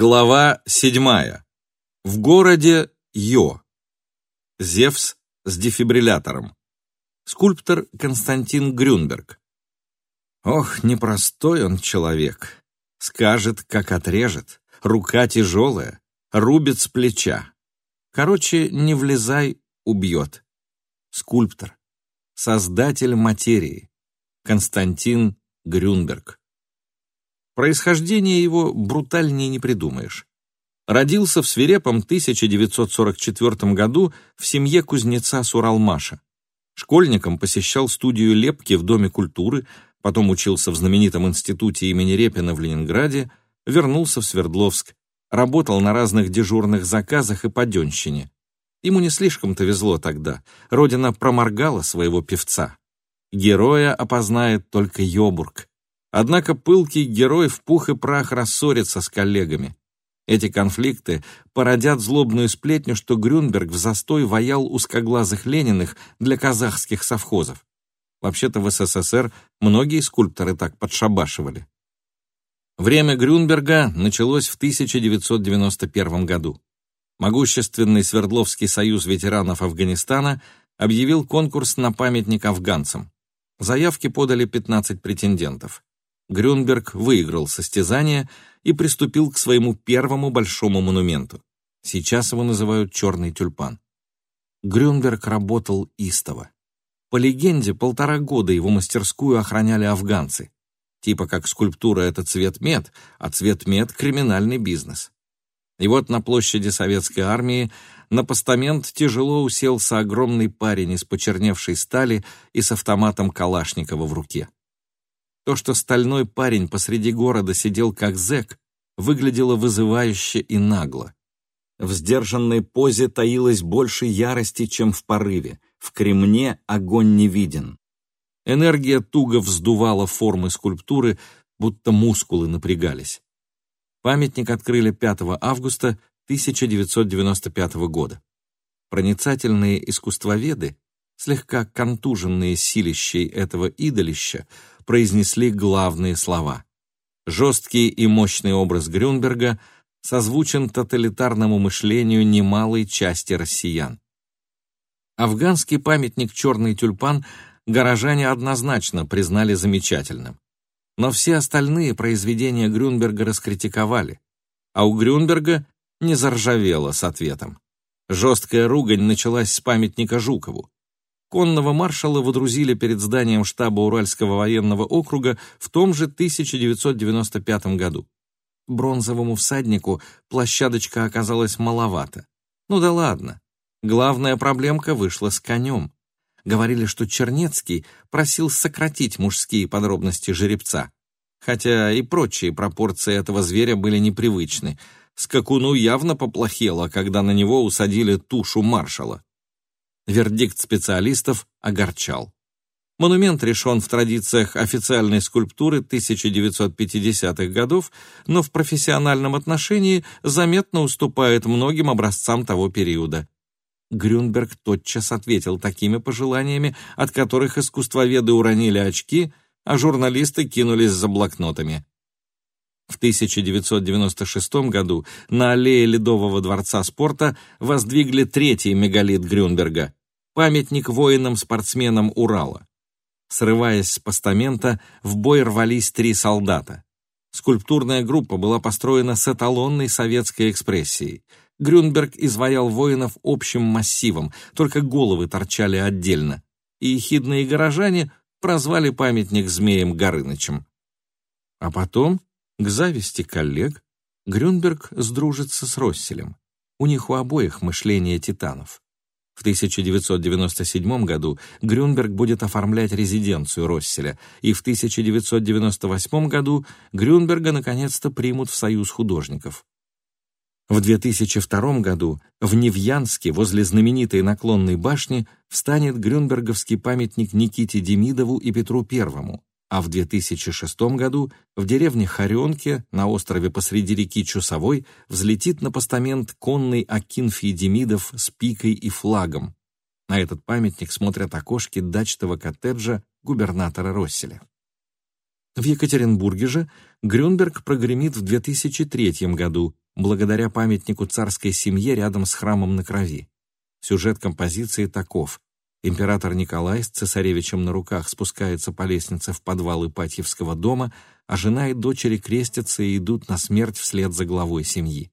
Глава седьмая. В городе Йо. Зевс с дефибриллятором. Скульптор Константин Грюнберг. Ох, непростой он человек. Скажет, как отрежет. Рука тяжелая, рубит с плеча. Короче, не влезай, убьет. Скульптор. Создатель материи. Константин Грюнберг. Происхождение его брутальнее не придумаешь. Родился в свирепом 1944 году в семье кузнеца Суралмаша. Школьником посещал студию лепки в Доме культуры, потом учился в знаменитом институте имени Репина в Ленинграде, вернулся в Свердловск, работал на разных дежурных заказах и паденщине. Ему не слишком-то везло тогда, родина проморгала своего певца. Героя опознает только Йобург. Однако пылкий герой в пух и прах рассорится с коллегами. Эти конфликты породят злобную сплетню, что Грюнберг в застой ваял узкоглазых Лениных для казахских совхозов. Вообще-то в СССР многие скульпторы так подшабашивали. Время Грюнберга началось в 1991 году. Могущественный Свердловский союз ветеранов Афганистана объявил конкурс на памятник афганцам. Заявки подали 15 претендентов. Грюнберг выиграл состязание и приступил к своему первому большому монументу. Сейчас его называют «Черный тюльпан». Грюнберг работал истово. По легенде, полтора года его мастерскую охраняли афганцы. Типа как скульптура — это цвет мед, а цвет мед — криминальный бизнес. И вот на площади советской армии на постамент тяжело уселся огромный парень из почерневшей стали и с автоматом Калашникова в руке. То, что стальной парень посреди города сидел как зэк, выглядело вызывающе и нагло. В сдержанной позе таилось больше ярости, чем в порыве. В кремне огонь не виден. Энергия туго вздувала формы скульптуры, будто мускулы напрягались. Памятник открыли 5 августа 1995 года. Проницательные искусствоведы, слегка контуженные силищей этого идолища, произнесли главные слова. Жесткий и мощный образ Грюнберга созвучен тоталитарному мышлению немалой части россиян. Афганский памятник «Черный тюльпан» горожане однозначно признали замечательным. Но все остальные произведения Грюнберга раскритиковали, а у Грюнберга не заржавело с ответом. Жесткая ругань началась с памятника Жукову. Конного маршала водрузили перед зданием штаба Уральского военного округа в том же 1995 году. Бронзовому всаднику площадочка оказалась маловато. Ну да ладно. Главная проблемка вышла с конем. Говорили, что Чернецкий просил сократить мужские подробности жеребца. Хотя и прочие пропорции этого зверя были непривычны. Скакуну явно поплохело, когда на него усадили тушу маршала. Вердикт специалистов огорчал. Монумент решен в традициях официальной скульптуры 1950-х годов, но в профессиональном отношении заметно уступает многим образцам того периода. Грюнберг тотчас ответил такими пожеланиями, от которых искусствоведы уронили очки, а журналисты кинулись за блокнотами. В 1996 году на аллее Ледового дворца спорта воздвигли третий мегалит Грюнберга памятник воинам-спортсменам Урала. Срываясь с постамента, в бой рвались три солдата. Скульптурная группа была построена с эталонной советской экспрессией. Грюнберг изваял воинов общим массивом, только головы торчали отдельно. И ехидные горожане прозвали памятник Змеем Горынычем. А потом, к зависти коллег, Грюнберг сдружится с Росселем. У них у обоих мышление титанов. В 1997 году Грюнберг будет оформлять резиденцию Росселя, и в 1998 году Грюнберга наконец-то примут в Союз художников. В 2002 году в Невьянске возле знаменитой наклонной башни встанет грюнберговский памятник Никите Демидову и Петру Первому, а в 2006 году в деревне Харенке на острове посреди реки Чусовой взлетит на постамент конный Акинфий Демидов с пикой и флагом. На этот памятник смотрят окошки дачного коттеджа губернатора Росселя. В Екатеринбурге же Грюнберг прогремит в 2003 году благодаря памятнику царской семье рядом с храмом на крови. Сюжет композиции таков. Император Николай с цесаревичем на руках спускается по лестнице в подвал Ипатьевского дома, а жена и дочери крестятся и идут на смерть вслед за главой семьи.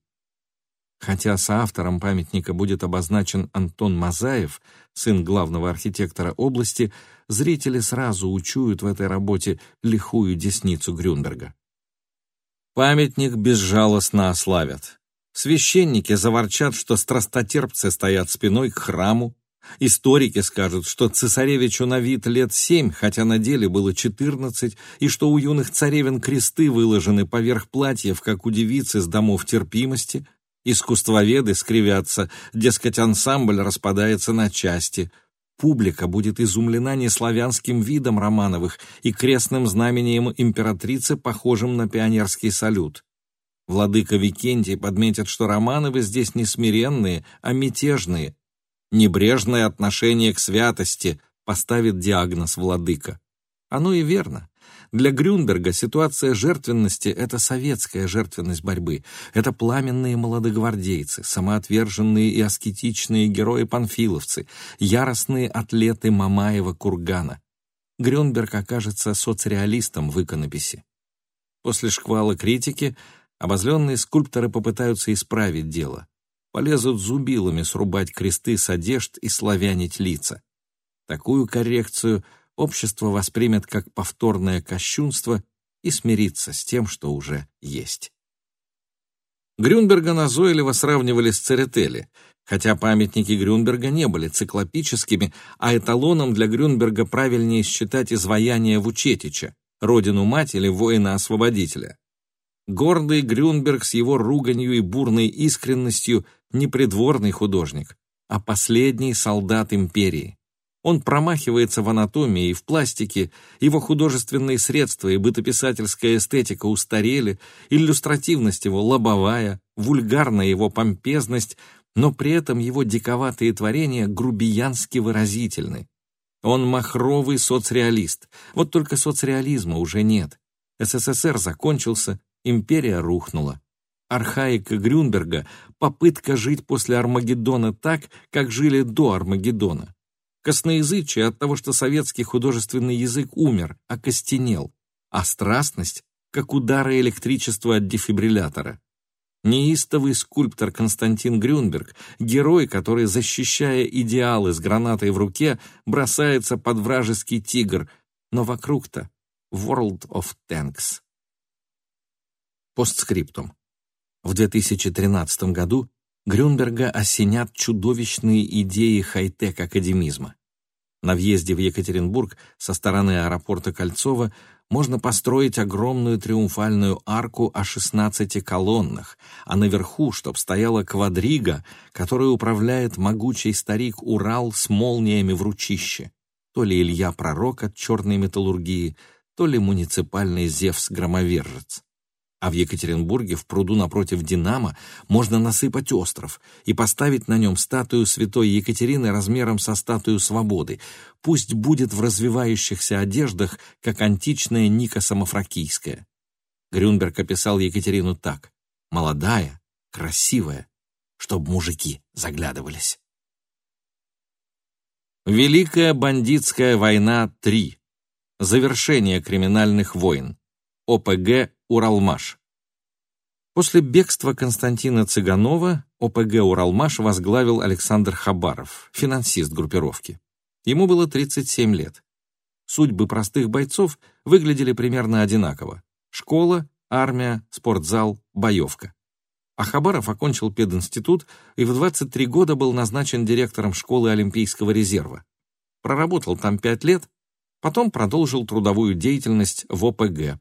Хотя соавтором памятника будет обозначен Антон Мазаев, сын главного архитектора области, зрители сразу учуют в этой работе лихую десницу Грюнберга. Памятник безжалостно ославят. Священники заворчат, что страстотерпцы стоят спиной к храму, Историки скажут, что цесаревичу на вид лет семь, хотя на деле было четырнадцать, и что у юных царевин кресты выложены поверх платьев, как у девицы с домов терпимости. Искусствоведы скривятся, дескать, ансамбль распадается на части. Публика будет изумлена неславянским видом Романовых и крестным знамением императрицы, похожим на пионерский салют. Владыка Викентий подметит, что Романовы здесь не смиренные, а мятежные, Небрежное отношение к святости поставит диагноз владыка. Оно и верно. Для Грюнберга ситуация жертвенности — это советская жертвенность борьбы. Это пламенные молодогвардейцы, самоотверженные и аскетичные герои-панфиловцы, яростные атлеты Мамаева-Кургана. Грюнберг окажется соцреалистом в иконописи. После шквала критики обозленные скульпторы попытаются исправить дело полезут зубилами срубать кресты с одежд и славянить лица. Такую коррекцию общество воспримет как повторное кощунство и смирится с тем, что уже есть. Грюнберга назойливо сравнивали с Церетели, хотя памятники Грюнберга не были циклопическими, а эталоном для Грюнберга правильнее считать изваяние Вучетича, родину-мать или воина-освободителя. Гордый Грюнберг с его руганью и бурной искренностью не придворный художник, а последний солдат империи. Он промахивается в анатомии и в пластике, его художественные средства и бытописательская эстетика устарели, иллюстративность его лобовая, вульгарная его помпезность, но при этом его диковатые творения грубиянски выразительны. Он махровый соцреалист, вот только соцреализма уже нет. СССР закончился, империя рухнула. Архаика Грюнберга — попытка жить после Армагеддона так, как жили до Армагеддона. Косноязычие от того, что советский художественный язык умер, окостенел, а страстность — как удары электричества от дефибриллятора. Неистовый скульптор Константин Грюнберг, герой, который, защищая идеалы с гранатой в руке, бросается под вражеский тигр, но вокруг-то World of Tanks. Постскриптум. В 2013 году Грюнберга осенят чудовищные идеи хай-тек академизма. На въезде в Екатеринбург со стороны аэропорта Кольцова можно построить огромную триумфальную арку о 16 колоннах, а наверху, чтоб стояла квадрига, которой управляет могучий старик Урал с молниями в ручище. То ли Илья Пророк от черной металлургии, то ли муниципальный Зевс-громовержец. А в Екатеринбурге в пруду напротив Динамо можно насыпать остров и поставить на нем статую святой Екатерины размером со статую свободы. Пусть будет в развивающихся одеждах, как античная Ника Самофракийская. Грюнберг описал Екатерину так. Молодая, красивая, чтобы мужики заглядывались. Великая бандитская война 3. Завершение криминальных войн. ОПГ «Уралмаш». После бегства Константина Цыганова ОПГ «Уралмаш» возглавил Александр Хабаров, финансист группировки. Ему было 37 лет. Судьбы простых бойцов выглядели примерно одинаково. Школа, армия, спортзал, боевка. А Хабаров окончил пединститут и в 23 года был назначен директором школы Олимпийского резерва. Проработал там 5 лет, потом продолжил трудовую деятельность в ОПГ.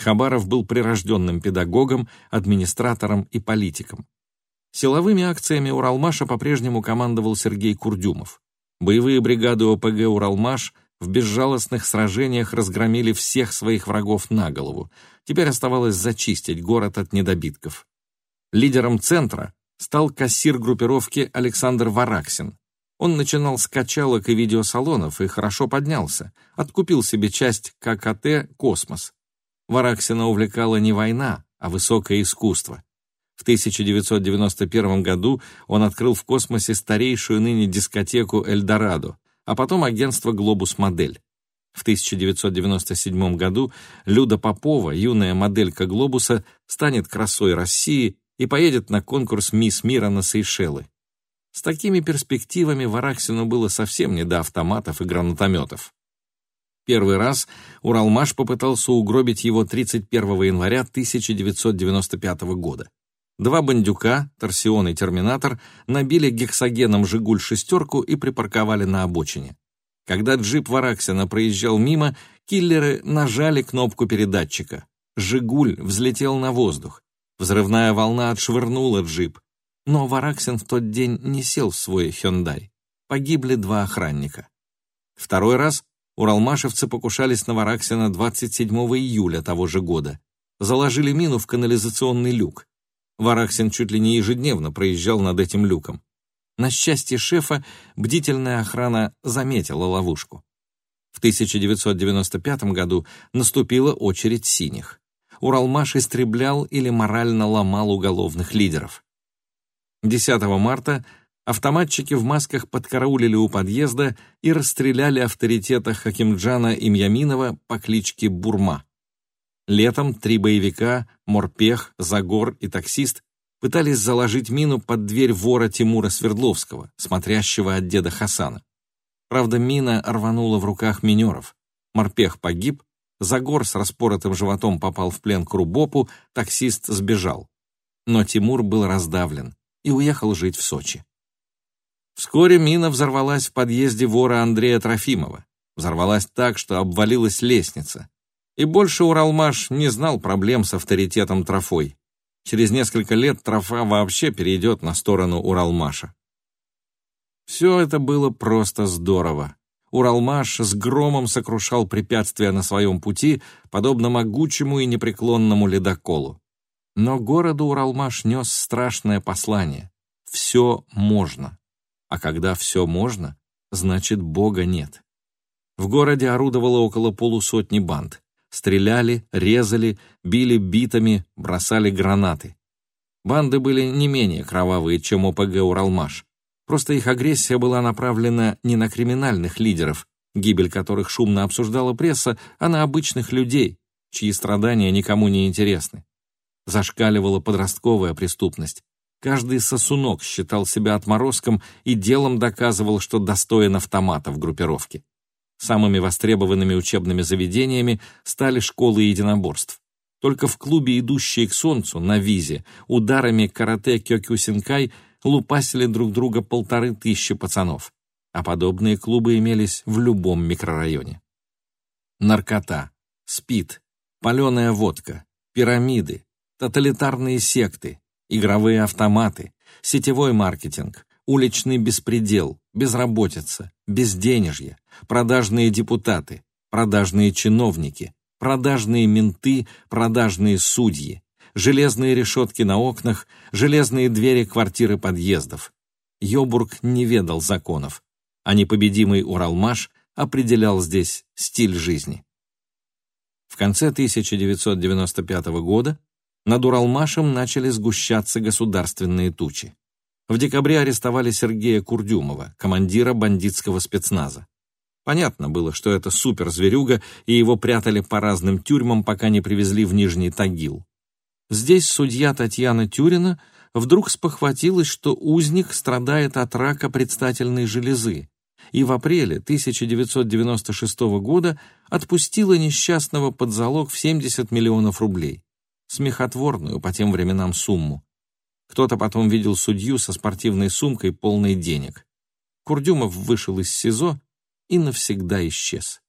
Хабаров был прирожденным педагогом, администратором и политиком. Силовыми акциями Уралмаша по-прежнему командовал Сергей Курдюмов. Боевые бригады ОПГ «Уралмаш» в безжалостных сражениях разгромили всех своих врагов на голову. Теперь оставалось зачистить город от недобитков. Лидером центра стал кассир группировки Александр Вараксин. Он начинал с качалок и видеосалонов и хорошо поднялся, откупил себе часть ККТ «Космос». Вараксина увлекала не война, а высокое искусство. В 1991 году он открыл в космосе старейшую ныне дискотеку «Эльдорадо», а потом агентство «Глобус Модель». В 1997 году Люда Попова, юная моделька «Глобуса», станет красой России и поедет на конкурс «Мисс Мира» на Сейшелы. С такими перспективами Вараксину было совсем не до автоматов и гранатометов. Первый раз Уралмаш попытался угробить его 31 января 1995 года. Два бандюка, Торсион и Терминатор, набили гексогеном «Жигуль» шестерку и припарковали на обочине. Когда джип Вараксина проезжал мимо, киллеры нажали кнопку передатчика. «Жигуль» взлетел на воздух. Взрывная волна отшвырнула джип. Но Вараксин в тот день не сел в свой «Хёндай». Погибли два охранника. Второй раз уралмашевцы покушались на Вараксина 27 июля того же года. Заложили мину в канализационный люк. Вараксин чуть ли не ежедневно проезжал над этим люком. На счастье шефа, бдительная охрана заметила ловушку. В 1995 году наступила очередь синих. Уралмаш истреблял или морально ломал уголовных лидеров. 10 марта автоматчики в масках подкараулили у подъезда и расстреляли авторитета Хакимджана Имьяминова по кличке Бурма. Летом три боевика, Морпех, Загор и таксист пытались заложить мину под дверь вора Тимура Свердловского, смотрящего от деда Хасана. Правда, мина рванула в руках минеров. Морпех погиб, Загор с распоротым животом попал в плен к Рубопу, таксист сбежал. Но Тимур был раздавлен и уехал жить в Сочи. Вскоре мина взорвалась в подъезде вора Андрея Трофимова. Взорвалась так, что обвалилась лестница. И больше Уралмаш не знал проблем с авторитетом Трофой. Через несколько лет Трофа вообще перейдет на сторону Уралмаша. Все это было просто здорово. Уралмаш с громом сокрушал препятствия на своем пути, подобно могучему и непреклонному ледоколу. Но городу Уралмаш нес страшное послание. Все можно. А когда все можно, значит, Бога нет. В городе орудовало около полусотни банд. Стреляли, резали, били битами, бросали гранаты. Банды были не менее кровавые, чем ОПГ «Уралмаш». Просто их агрессия была направлена не на криминальных лидеров, гибель которых шумно обсуждала пресса, а на обычных людей, чьи страдания никому не интересны. Зашкаливала подростковая преступность. Каждый сосунок считал себя отморозком и делом доказывал, что достоин автомата в группировке. Самыми востребованными учебными заведениями стали школы единоборств. Только в клубе, идущие к солнцу, на визе, ударами карате кёкюсинкай лупасили друг друга полторы тысячи пацанов, а подобные клубы имелись в любом микрорайоне. Наркота, спид, паленая водка, пирамиды, тоталитарные секты, игровые автоматы, сетевой маркетинг, уличный беспредел, безработица, безденежье, продажные депутаты, продажные чиновники, продажные менты, продажные судьи, железные решетки на окнах, железные двери квартиры подъездов. Йобург не ведал законов, а непобедимый Уралмаш определял здесь стиль жизни. В конце 1995 года над Уралмашем начали сгущаться государственные тучи. В декабре арестовали Сергея Курдюмова, командира бандитского спецназа. Понятно было, что это суперзверюга, и его прятали по разным тюрьмам, пока не привезли в Нижний Тагил. Здесь судья Татьяна Тюрина вдруг спохватилась, что узник страдает от рака предстательной железы, и в апреле 1996 года отпустила несчастного под залог в 70 миллионов рублей. Смехотворную по тем временам сумму. Кто-то потом видел судью со спортивной сумкой, полной денег. Курдюмов вышел из СИЗО и навсегда исчез.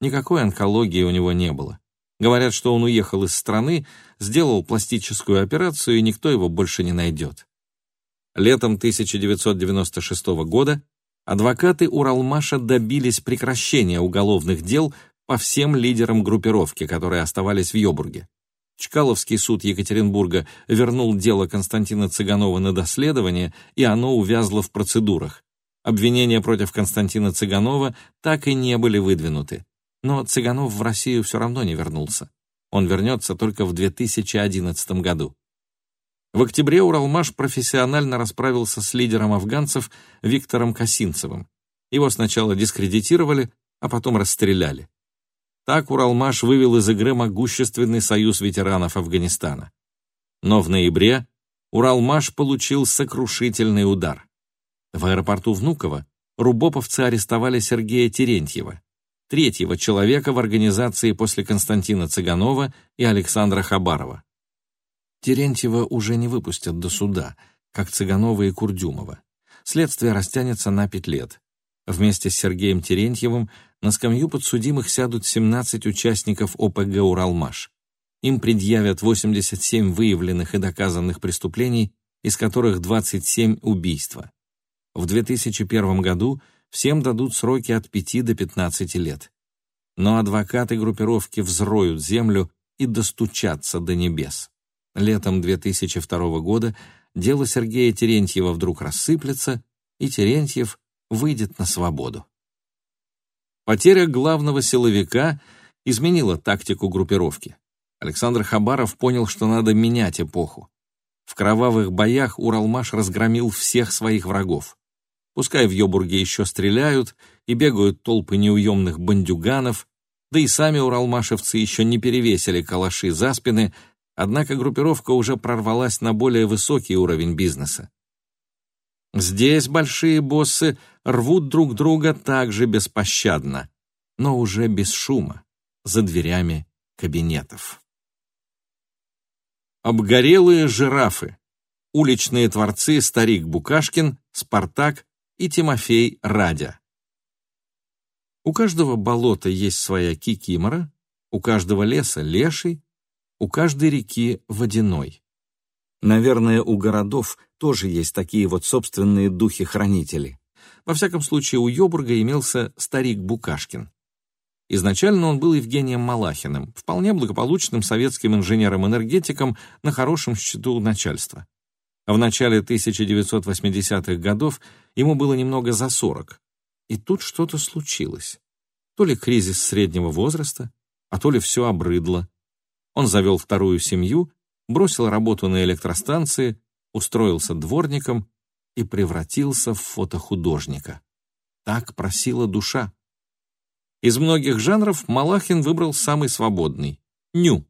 Никакой онкологии у него не было. Говорят, что он уехал из страны, сделал пластическую операцию, и никто его больше не найдет. Летом 1996 года адвокаты Уралмаша добились прекращения уголовных дел по всем лидерам группировки, которые оставались в Йобурге. Чкаловский суд Екатеринбурга вернул дело Константина Цыганова на доследование, и оно увязло в процедурах. Обвинения против Константина Цыганова так и не были выдвинуты. Но Цыганов в Россию все равно не вернулся. Он вернется только в 2011 году. В октябре Уралмаш профессионально расправился с лидером афганцев Виктором Косинцевым. Его сначала дискредитировали, а потом расстреляли. Так Уралмаш вывел из игры могущественный союз ветеранов Афганистана. Но в ноябре Уралмаш получил сокрушительный удар. В аэропорту Внуково рубоповцы арестовали Сергея Терентьева, третьего человека в организации после Константина Цыганова и Александра Хабарова. Терентьева уже не выпустят до суда, как Цыганова и Курдюмова. Следствие растянется на пять лет. Вместе с Сергеем Терентьевым на скамью подсудимых сядут 17 участников ОПГ «Уралмаш». Им предъявят 87 выявленных и доказанных преступлений, из которых 27 убийства. В 2001 году всем дадут сроки от 5 до 15 лет. Но адвокаты группировки взроют землю и достучатся до небес. Летом 2002 года дело Сергея Терентьева вдруг рассыплется, и Терентьев выйдет на свободу. Потеря главного силовика изменила тактику группировки. Александр Хабаров понял, что надо менять эпоху. В кровавых боях Уралмаш разгромил всех своих врагов. Пускай в Йобурге еще стреляют и бегают толпы неуемных бандюганов, да и сами уралмашевцы еще не перевесили калаши за спины, однако группировка уже прорвалась на более высокий уровень бизнеса. Здесь большие боссы рвут друг друга также беспощадно, но уже без шума, за дверями кабинетов. Обгорелые жирафы. Уличные творцы Старик Букашкин, Спартак и Тимофей Радя. У каждого болота есть своя кикимора, у каждого леса леший, у каждой реки водяной. Наверное, у городов тоже есть такие вот собственные духи-хранители. Во всяком случае, у Йобурга имелся старик Букашкин. Изначально он был Евгением Малахиным, вполне благополучным советским инженером-энергетиком на хорошем счету начальства. В начале 1980-х годов ему было немного за 40. И тут что-то случилось. То ли кризис среднего возраста, а то ли все обрыдло. Он завел вторую семью, бросил работу на электростанции, устроился дворником и превратился в фотохудожника. Так просила душа. Из многих жанров Малахин выбрал самый свободный — ню.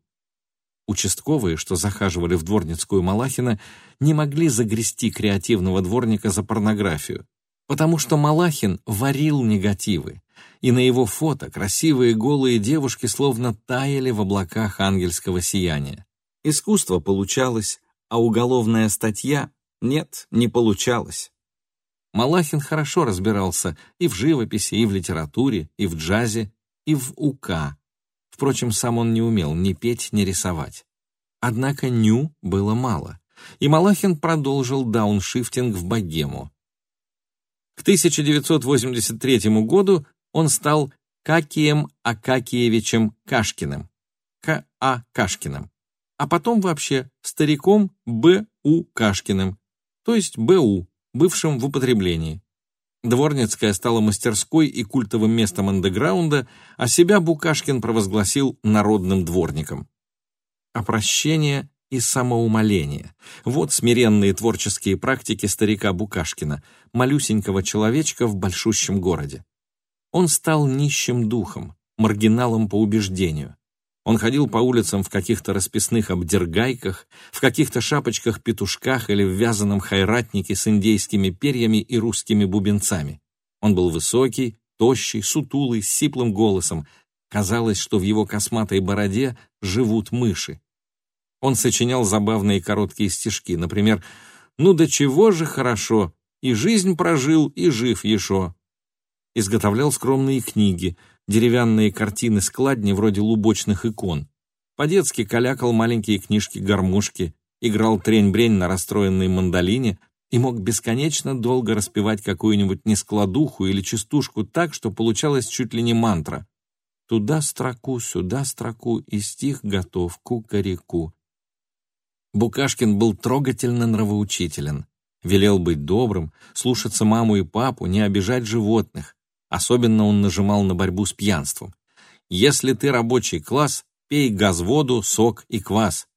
Участковые, что захаживали в дворницкую Малахина, не могли загрести креативного дворника за порнографию, потому что Малахин варил негативы, и на его фото красивые голые девушки словно таяли в облаках ангельского сияния. Искусство получалось, а уголовная статья нет, не получалось. Малахин хорошо разбирался и в живописи, и в литературе, и в джазе, и в УК, Впрочем, сам он не умел ни петь, ни рисовать. Однако ню было мало, и Малахин продолжил дауншифтинг в богему. К 1983 году он стал Какием Акакиевичем Кашкиным, К.А. Кашкиным, а потом вообще стариком Б.У. Кашкиным, то есть Б.У., бывшим в употреблении. Дворницкая стала мастерской и культовым местом андеграунда, а себя Букашкин провозгласил народным дворником. Опрощение и самоумоление. Вот смиренные творческие практики старика Букашкина, малюсенького человечка в большущем городе. Он стал нищим духом, маргиналом по убеждению. Он ходил по улицам в каких-то расписных обдергайках, в каких-то шапочках-петушках или в вязаном хайратнике с индейскими перьями и русскими бубенцами. Он был высокий, тощий, сутулый, с сиплым голосом. Казалось, что в его косматой бороде живут мыши. Он сочинял забавные короткие стишки, например «Ну до чего же хорошо, и жизнь прожил, и жив еще». Изготовлял скромные книги — деревянные картины-складни вроде лубочных икон. По-детски калякал маленькие книжки-гармошки, играл трень-брень на расстроенной мандолине и мог бесконечно долго распевать какую-нибудь нескладуху или частушку так, что получалось чуть ли не мантра. Туда строку, сюда строку, и стих готов, кукареку. Букашкин был трогательно нравоучителен. Велел быть добрым, слушаться маму и папу, не обижать животных. Особенно он нажимал на борьбу с пьянством. Если ты рабочий класс, пей газ-воду, сок и квас.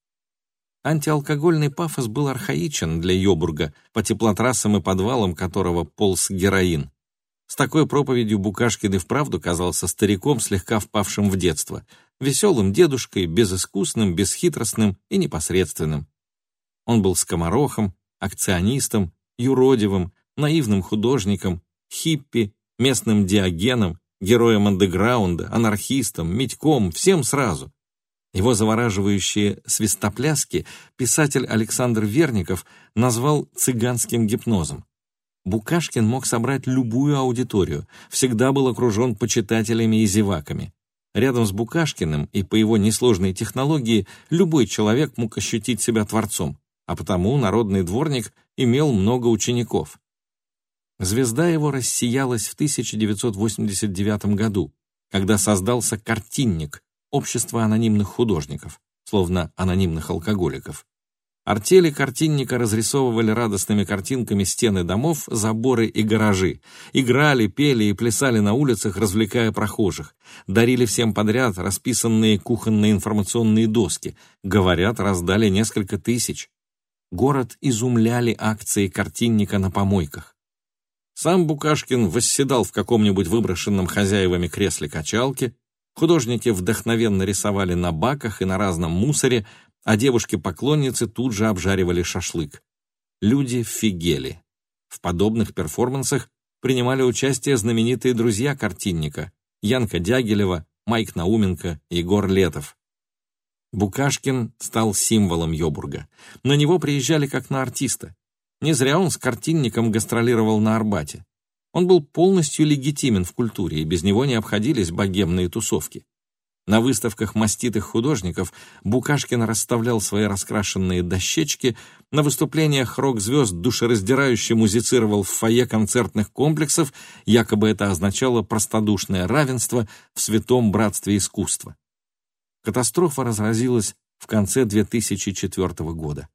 Антиалкогольный пафос был архаичен для Йобурга, по теплотрассам и подвалам которого полз героин. С такой проповедью Букашкин и вправду казался стариком, слегка впавшим в детство, веселым дедушкой, безыскусным, бесхитростным и непосредственным. Он был скоморохом, акционистом, юродивым, наивным художником, хиппи, местным диагеном, героем андеграунда, анархистом, медьком, всем сразу. Его завораживающие свистопляски писатель Александр Верников назвал цыганским гипнозом. Букашкин мог собрать любую аудиторию, всегда был окружен почитателями и зеваками. Рядом с Букашкиным и по его несложной технологии любой человек мог ощутить себя творцом, а потому народный дворник имел много учеников. Звезда его рассиялась в 1989 году, когда создался «Картинник» — общество анонимных художников, словно анонимных алкоголиков. Артели картинника разрисовывали радостными картинками стены домов, заборы и гаражи. Играли, пели и плясали на улицах, развлекая прохожих. Дарили всем подряд расписанные кухонные информационные доски. Говорят, раздали несколько тысяч. Город изумляли акции картинника на помойках. Сам Букашкин восседал в каком-нибудь выброшенном хозяевами кресле качалки, художники вдохновенно рисовали на баках и на разном мусоре, а девушки-поклонницы тут же обжаривали шашлык. Люди фигели. В подобных перформансах принимали участие знаменитые друзья картинника Янка Дягилева, Майк Науменко, Егор Летов. Букашкин стал символом Йобурга. На него приезжали как на артиста. Не зря он с картинником гастролировал на Арбате. Он был полностью легитимен в культуре, и без него не обходились богемные тусовки. На выставках маститых художников Букашкин расставлял свои раскрашенные дощечки, на выступлениях рок-звезд душераздирающе музицировал в фойе концертных комплексов, якобы это означало простодушное равенство в святом братстве искусства. Катастрофа разразилась в конце 2004 года.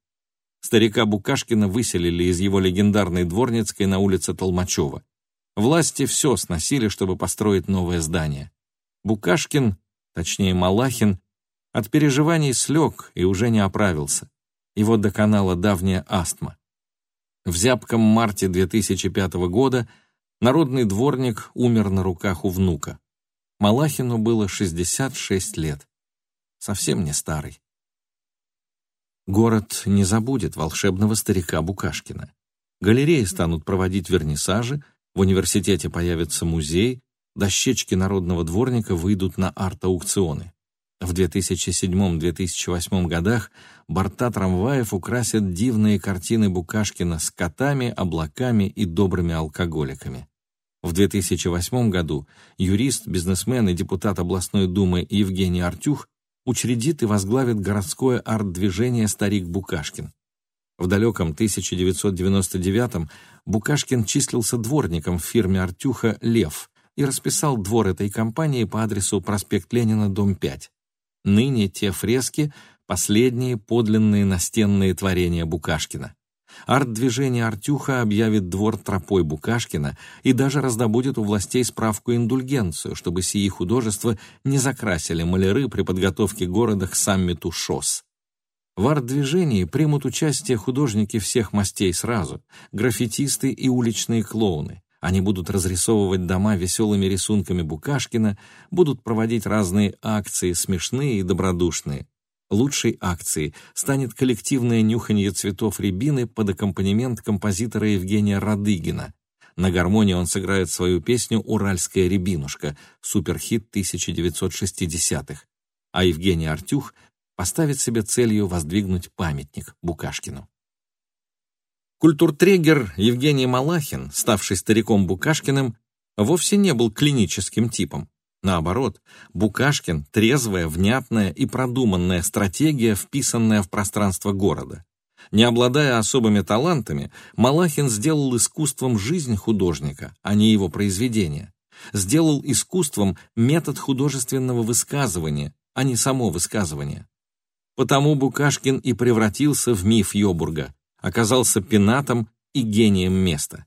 Старика Букашкина выселили из его легендарной дворницкой на улице Толмачева. Власти все сносили, чтобы построить новое здание. Букашкин точнее Малахин, от переживаний слег и уже не оправился. Его доконала давняя астма. В зябком марте 2005 года народный дворник умер на руках у внука. Малахину было 66 лет. Совсем не старый. Город не забудет волшебного старика Букашкина. Галереи станут проводить вернисажи, в университете появится музей, дощечки народного дворника выйдут на арт-аукционы. В 2007-2008 годах борта трамваев украсят дивные картины Букашкина с котами, облаками и добрыми алкоголиками. В 2008 году юрист, бизнесмен и депутат областной думы Евгений Артюх учредит и возглавит городское арт-движение «Старик Букашкин». В далеком 1999 Букашкин числился дворником в фирме Артюха «Лев», и расписал двор этой компании по адресу проспект Ленина, дом 5. Ныне те фрески — последние подлинные настенные творения Букашкина. Арт-движение Артюха объявит двор тропой Букашкина и даже раздобудет у властей справку-индульгенцию, чтобы сии художества не закрасили маляры при подготовке города к саммиту ШОС. В арт-движении примут участие художники всех мастей сразу, граффитисты и уличные клоуны. Они будут разрисовывать дома веселыми рисунками Букашкина, будут проводить разные акции, смешные и добродушные. Лучшей акцией станет коллективное нюханье цветов рябины под аккомпанемент композитора Евгения Радыгина. На гармонии он сыграет свою песню «Уральская рябинушка», суперхит 1960-х. А Евгений Артюх поставит себе целью воздвигнуть памятник Букашкину. Культуртрегер Евгений Малахин, ставший стариком Букашкиным, вовсе не был клиническим типом. Наоборот, Букашкин — трезвая, внятная и продуманная стратегия, вписанная в пространство города. Не обладая особыми талантами, Малахин сделал искусством жизнь художника, а не его произведение. Сделал искусством метод художественного высказывания, а не само высказывание. Потому Букашкин и превратился в миф Йобурга, оказался пенатом и гением места.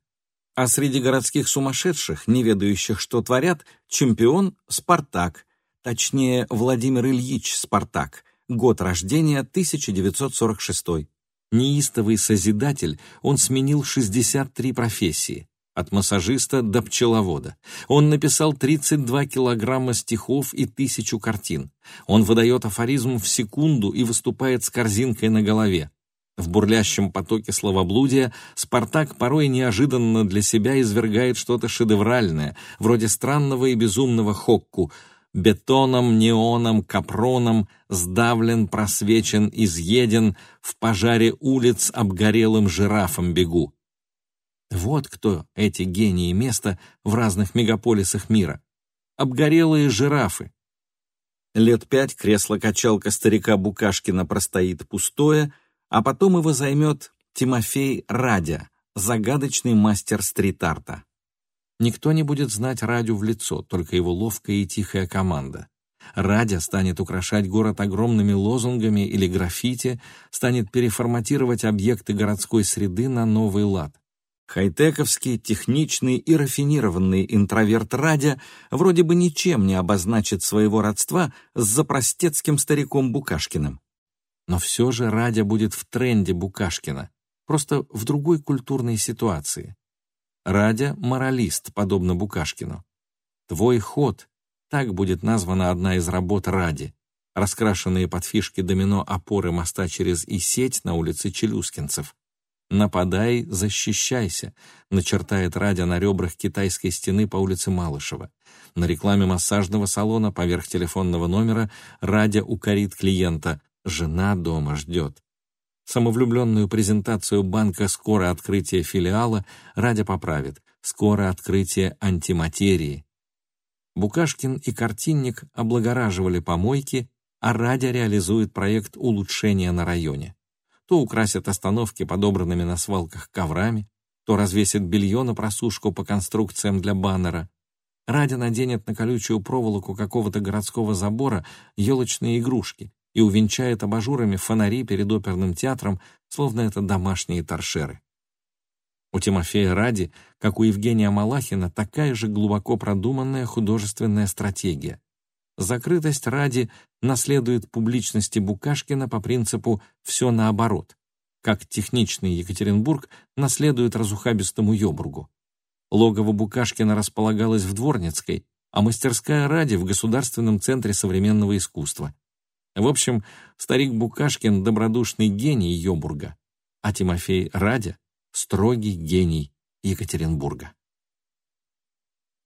А среди городских сумасшедших, не ведающих, что творят, чемпион — Спартак, точнее, Владимир Ильич Спартак, год рождения 1946. Неистовый созидатель, он сменил 63 профессии, от массажиста до пчеловода. Он написал 32 килограмма стихов и тысячу картин. Он выдает афоризм в секунду и выступает с корзинкой на голове. В бурлящем потоке словоблудия Спартак порой неожиданно для себя извергает что-то шедевральное, вроде странного и безумного хокку — бетоном, неоном, капроном, сдавлен, просвечен, изъеден, в пожаре улиц обгорелым жирафом бегу. Вот кто эти гении места в разных мегаполисах мира. Обгорелые жирафы. Лет пять кресло-качалка старика Букашкина простоит пустое, а потом его займет Тимофей Радя, загадочный мастер стрит-арта. Никто не будет знать Радю в лицо, только его ловкая и тихая команда. Радя станет украшать город огромными лозунгами или граффити, станет переформатировать объекты городской среды на новый лад. Хайтековский, техничный и рафинированный интроверт Радя вроде бы ничем не обозначит своего родства с запростецким стариком Букашкиным. Но все же Радя будет в тренде Букашкина, просто в другой культурной ситуации. Радя — моралист, подобно Букашкину. «Твой ход» — так будет названа одна из работ Ради, раскрашенные под фишки домино опоры моста через и сеть на улице Челюскинцев. «Нападай, защищайся», — начертает Радя на ребрах китайской стены по улице Малышева. На рекламе массажного салона поверх телефонного номера Радя укорит клиента «Жена дома ждет». Самовлюбленную презентацию банка «Скоро открытие филиала» Радя поправит «Скоро открытие антиматерии». Букашкин и Картинник облагораживали помойки, а Радя реализует проект улучшения на районе. То украсят остановки подобранными на свалках коврами, то развесит белье на просушку по конструкциям для баннера. Радя наденет на колючую проволоку какого-то городского забора елочные игрушки, и увенчает абажурами фонари перед оперным театром, словно это домашние торшеры. У Тимофея Ради, как у Евгения Малахина, такая же глубоко продуманная художественная стратегия. Закрытость Ради наследует публичности Букашкина по принципу «все наоборот», как техничный Екатеринбург наследует разухабистому Йобургу. Логово Букашкина располагалось в Дворницкой, а мастерская Ради в Государственном центре современного искусства. В общем, старик Букашкин — добродушный гений Йобурга, а Тимофей Радя — строгий гений Екатеринбурга.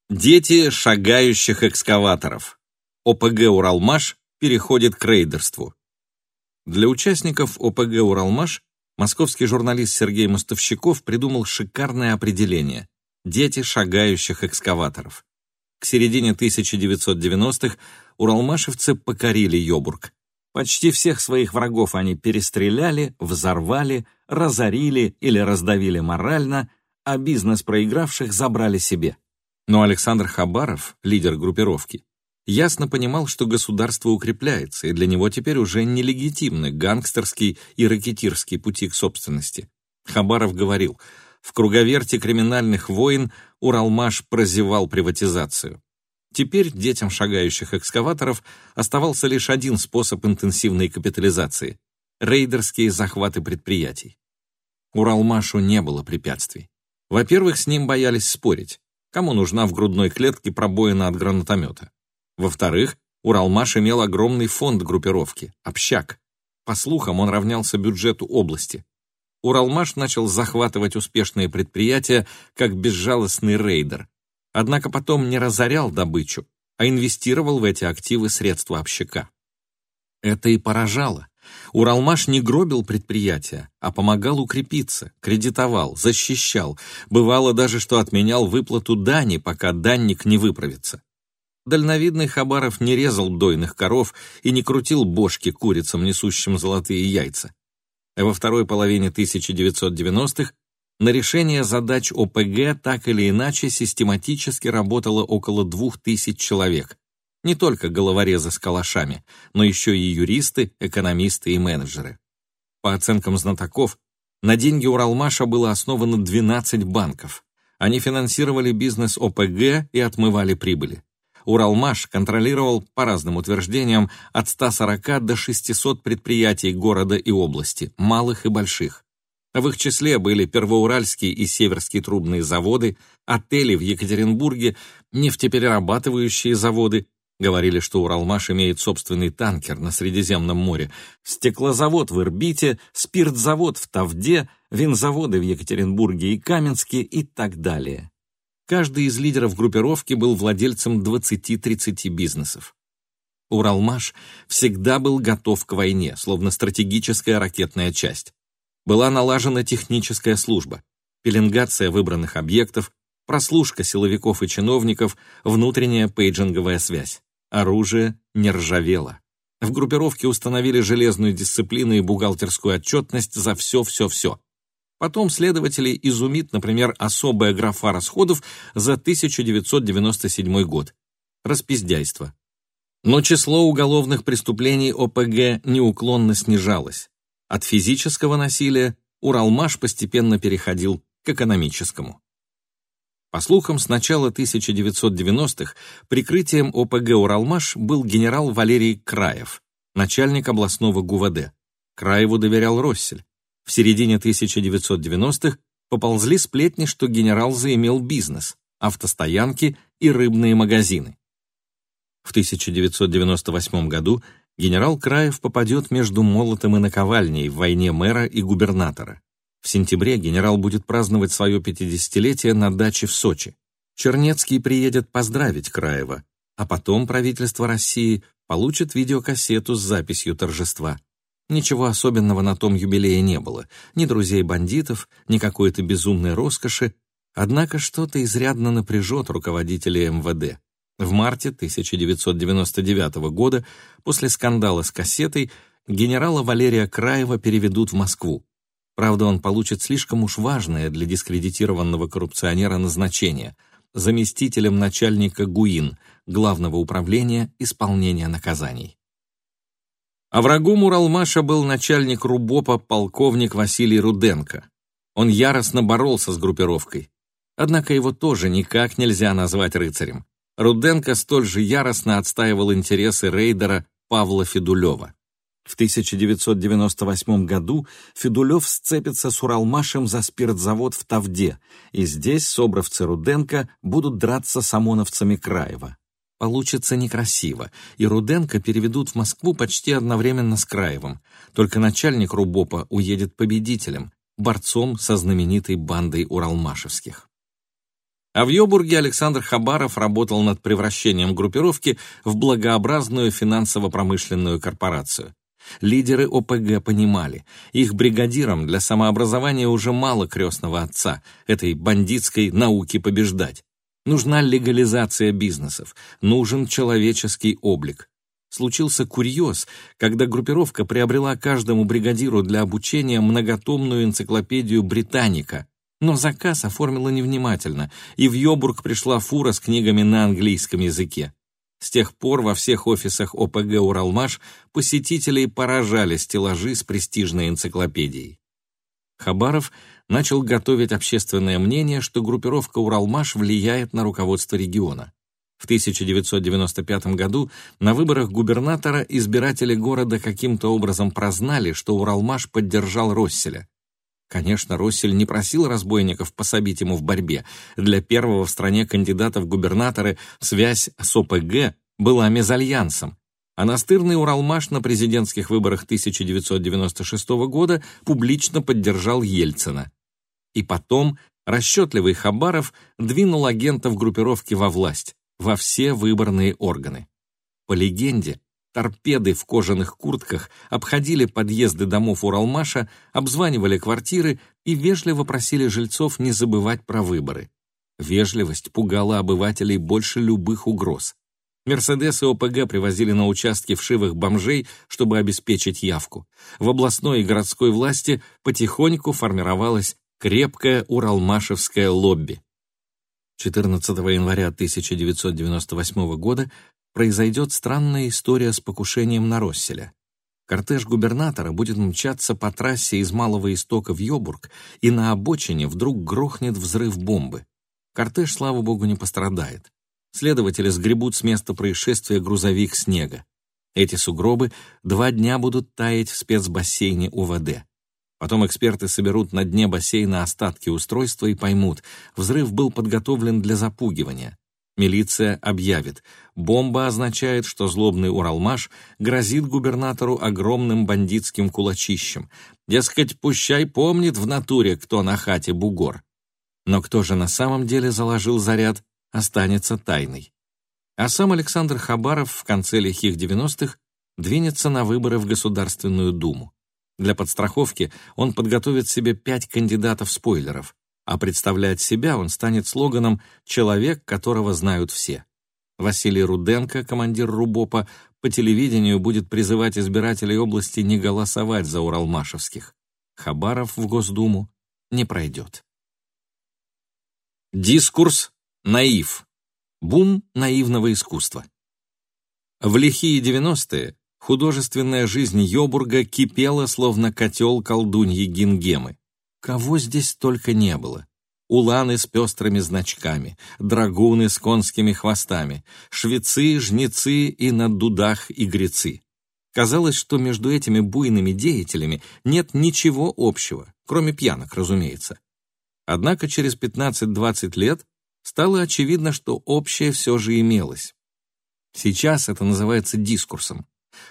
Дети шагающих экскаваторов. ОПГ «Уралмаш» переходит к рейдерству. Для участников ОПГ «Уралмаш» московский журналист Сергей Мостовщиков придумал шикарное определение «дети шагающих экскаваторов». К середине 1990-х уралмашевцы покорили Йобург. Почти всех своих врагов они перестреляли, взорвали, разорили или раздавили морально, а бизнес проигравших забрали себе. Но Александр Хабаров, лидер группировки, ясно понимал, что государство укрепляется, и для него теперь уже нелегитимны гангстерский и ракетирский пути к собственности. Хабаров говорил, в круговерте криминальных войн Уралмаш прозевал приватизацию. Теперь детям шагающих экскаваторов оставался лишь один способ интенсивной капитализации — рейдерские захваты предприятий. Уралмашу не было препятствий. Во-первых, с ним боялись спорить, кому нужна в грудной клетке пробоина от гранатомета. Во-вторых, Уралмаш имел огромный фонд группировки — общак. По слухам, он равнялся бюджету области. Уралмаш начал захватывать успешные предприятия как безжалостный рейдер, однако потом не разорял добычу, а инвестировал в эти активы средства общака. Это и поражало. Уралмаш не гробил предприятия, а помогал укрепиться, кредитовал, защищал. Бывало даже, что отменял выплату дани, пока данник не выправится. Дальновидный Хабаров не резал дойных коров и не крутил бошки курицам, несущим золотые яйца. Во второй половине 1990-х на решение задач ОПГ так или иначе систематически работало около двух тысяч человек. Не только головорезы с калашами, но еще и юристы, экономисты и менеджеры. По оценкам знатоков, на деньги Уралмаша было основано 12 банков. Они финансировали бизнес ОПГ и отмывали прибыли. Уралмаш контролировал, по разным утверждениям, от 140 до 600 предприятий города и области, малых и больших. В их числе были Первоуральские и Северские трубные заводы, отели в Екатеринбурге, нефтеперерабатывающие заводы, говорили, что Уралмаш имеет собственный танкер на Средиземном море, стеклозавод в Ирбите, спиртзавод в Тавде, винзаводы в Екатеринбурге и Каменске и так далее. Каждый из лидеров группировки был владельцем 20-30 бизнесов. Уралмаш всегда был готов к войне, словно стратегическая ракетная часть. Была налажена техническая служба, пеленгация выбранных объектов, прослушка силовиков и чиновников, внутренняя пейджинговая связь. Оружие не ржавело. В группировке установили железную дисциплину и бухгалтерскую отчетность за все-все-все. Потом следователей изумит, например, особая графа расходов за 1997 год – распиздяйство. Но число уголовных преступлений ОПГ неуклонно снижалось. От физического насилия Уралмаш постепенно переходил к экономическому. По слухам, с начала 1990-х прикрытием ОПГ «Уралмаш» был генерал Валерий Краев, начальник областного ГУВД. Краеву доверял Россель. В середине 1990-х поползли сплетни, что генерал заимел бизнес, автостоянки и рыбные магазины. В 1998 году генерал Краев попадет между молотом и наковальней в войне мэра и губернатора. В сентябре генерал будет праздновать свое 50-летие на даче в Сочи. Чернецкий приедет поздравить Краева, а потом правительство России получит видеокассету с записью торжества. Ничего особенного на том юбилее не было. Ни друзей бандитов, ни какой-то безумной роскоши. Однако что-то изрядно напряжет руководителей МВД. В марте 1999 года, после скандала с кассетой, генерала Валерия Краева переведут в Москву. Правда, он получит слишком уж важное для дискредитированного коррупционера назначение – заместителем начальника ГУИН, Главного управления исполнения наказаний. А врагом Уралмаша был начальник РУБОПа полковник Василий Руденко. Он яростно боролся с группировкой. Однако его тоже никак нельзя назвать рыцарем. Руденко столь же яростно отстаивал интересы рейдера Павла Федулева. В 1998 году Федулев сцепится с Уралмашем за спиртзавод в Тавде, и здесь собровцы Руденко будут драться с ОМОНовцами Краева. Получится некрасиво, и Руденко переведут в Москву почти одновременно с Краевым. Только начальник Рубопа уедет победителем, борцом со знаменитой бандой уралмашевских. А в Йобурге Александр Хабаров работал над превращением группировки в благообразную финансово-промышленную корпорацию. Лидеры ОПГ понимали, их бригадирам для самообразования уже мало крестного отца, этой бандитской науки побеждать. Нужна легализация бизнесов, нужен человеческий облик. Случился курьез, когда группировка приобрела каждому бригадиру для обучения многотомную энциклопедию «Британика», но заказ оформила невнимательно, и в Йобург пришла фура с книгами на английском языке. С тех пор во всех офисах ОПГ «Уралмаш» посетителей поражали стеллажи с престижной энциклопедией. Хабаров начал готовить общественное мнение, что группировка «Уралмаш» влияет на руководство региона. В 1995 году на выборах губернатора избиратели города каким-то образом прознали, что Уралмаш поддержал Росселя. Конечно, Россель не просил разбойников пособить ему в борьбе. Для первого в стране кандидата в губернаторы связь с ОПГ была мезальянсом, а настырный Уралмаш на президентских выборах 1996 года публично поддержал Ельцина. И потом расчетливый Хабаров двинул агентов группировки во власть, во все выборные органы. По легенде, торпеды в кожаных куртках обходили подъезды домов Уралмаша, обзванивали квартиры и вежливо просили жильцов не забывать про выборы. Вежливость пугала обывателей больше любых угроз. Мерседесы ОПГ привозили на участки вшивых бомжей, чтобы обеспечить явку. В областной и городской власти потихоньку формировалась крепкое уралмашевское лобби. 14 января 1998 года произойдет странная история с покушением на Росселя. Кортеж губернатора будет мчаться по трассе из Малого Истока в Йобург, и на обочине вдруг грохнет взрыв бомбы. Кортеж, слава богу, не пострадает. следователи сгребут с места происшествия грузовик снега. Эти сугробы два дня будут таять в спецбассейне УВД. Потом эксперты соберут на дне бассейна остатки устройства и поймут, взрыв был подготовлен для запугивания. Милиция объявит, бомба означает, что злобный Уралмаш грозит губернатору огромным бандитским кулачищем. Дескать, пущай помнит в натуре, кто на хате бугор. Но кто же на самом деле заложил заряд, останется тайной. А сам Александр Хабаров в конце лихих 90-х двинется на выборы в Государственную Думу. Для подстраховки он подготовит себе пять кандидатов-спойлеров, а представлять себя он станет слоганом «Человек, которого знают все». Василий Руденко, командир РУБОПа, по телевидению будет призывать избирателей области не голосовать за уралмашевских. Хабаров в Госдуму не пройдет. Дискурс «Наив». Бум наивного искусства. В лихие 90-е художественная жизнь Йобурга кипела, словно котел колдуньи Гингемы. Кого здесь только не было. Уланы с пестрыми значками, драгуны с конскими хвостами, швецы, жнецы и на дудах игрецы. Казалось, что между этими буйными деятелями нет ничего общего, кроме пьянок, разумеется. Однако через 15-20 лет стало очевидно, что общее все же имелось. Сейчас это называется дискурсом.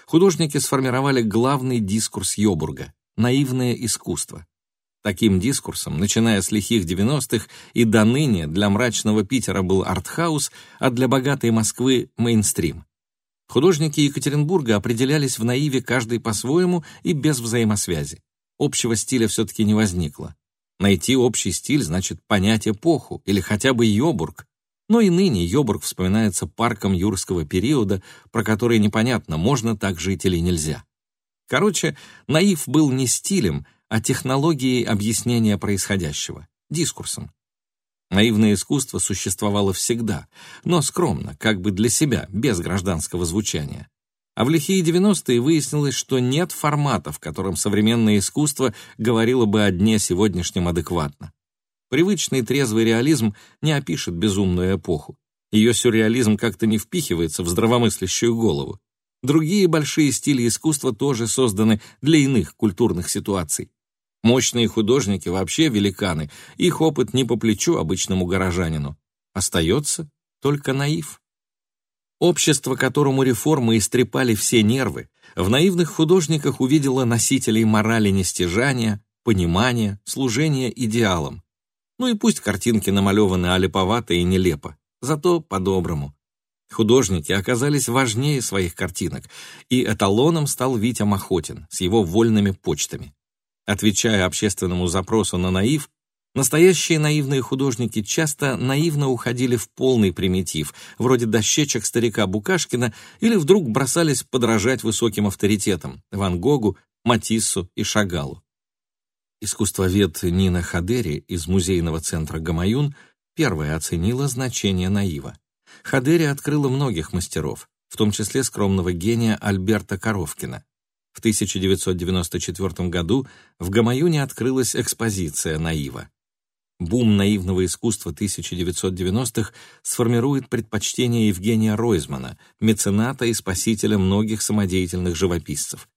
Художники сформировали главный дискурс Йобурга — наивное искусство. Таким дискурсом, начиная с лихих 90-х и до ныне, для мрачного Питера был артхаус, а для богатой Москвы — мейнстрим. Художники Екатеринбурга определялись в наиве каждый по-своему и без взаимосвязи. Общего стиля все-таки не возникло. Найти общий стиль значит понять эпоху, или хотя бы Йобург. Но и ныне Йобург вспоминается парком юрского периода, про который непонятно, можно так жить или нельзя. Короче, наив был не стилем, а технологией объяснения происходящего, дискурсом. Наивное искусство существовало всегда, но скромно, как бы для себя, без гражданского звучания. А в лихие 90-е выяснилось, что нет формата, в котором современное искусство говорило бы о дне сегодняшнем адекватно. Привычный трезвый реализм не опишет безумную эпоху. Ее сюрреализм как-то не впихивается в здравомыслящую голову. Другие большие стили искусства тоже созданы для иных культурных ситуаций. Мощные художники вообще великаны, их опыт не по плечу обычному горожанину. Остается только наив. Общество, которому реформы истрепали все нервы, в наивных художниках увидело носителей морали нестяжания, понимания, служения идеалам. Ну и пусть картинки намалеваны алиповато и нелепо, зато по-доброму. Художники оказались важнее своих картинок, и эталоном стал Витя Махотин с его вольными почтами. Отвечая общественному запросу на наив, Настоящие наивные художники часто наивно уходили в полный примитив, вроде дощечек старика Букашкина, или вдруг бросались подражать высоким авторитетам – Ван Гогу, Матиссу и Шагалу. Искусствовед Нина Хадери из музейного центра «Гамаюн» первая оценила значение наива. Хадери открыла многих мастеров, в том числе скромного гения Альберта Коровкина. В 1994 году в Гамаюне открылась экспозиция наива. Бум наивного искусства 1990-х сформирует предпочтение Евгения Ройзмана, мецената и спасителя многих самодеятельных живописцев.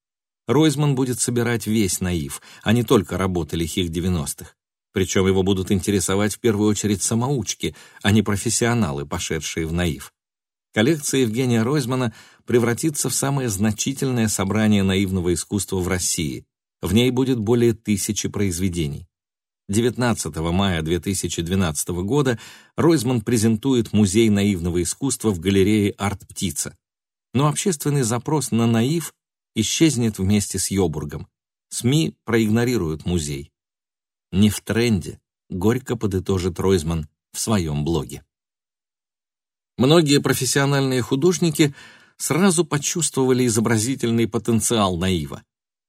Ройзман будет собирать весь наив, а не только работы лихих 90-х. Причем его будут интересовать в первую очередь самоучки, а не профессионалы, пошедшие в наив. Коллекция Евгения Ройзмана превратится в самое значительное собрание наивного искусства в России. В ней будет более тысячи произведений. 19 мая 2012 года Ройзман презентует Музей наивного искусства в галерее «Арт-птица». Но общественный запрос на наив исчезнет вместе с Йобургом. СМИ проигнорируют музей. Не в тренде, горько подытожит Ройзман в своем блоге. Многие профессиональные художники сразу почувствовали изобразительный потенциал наива.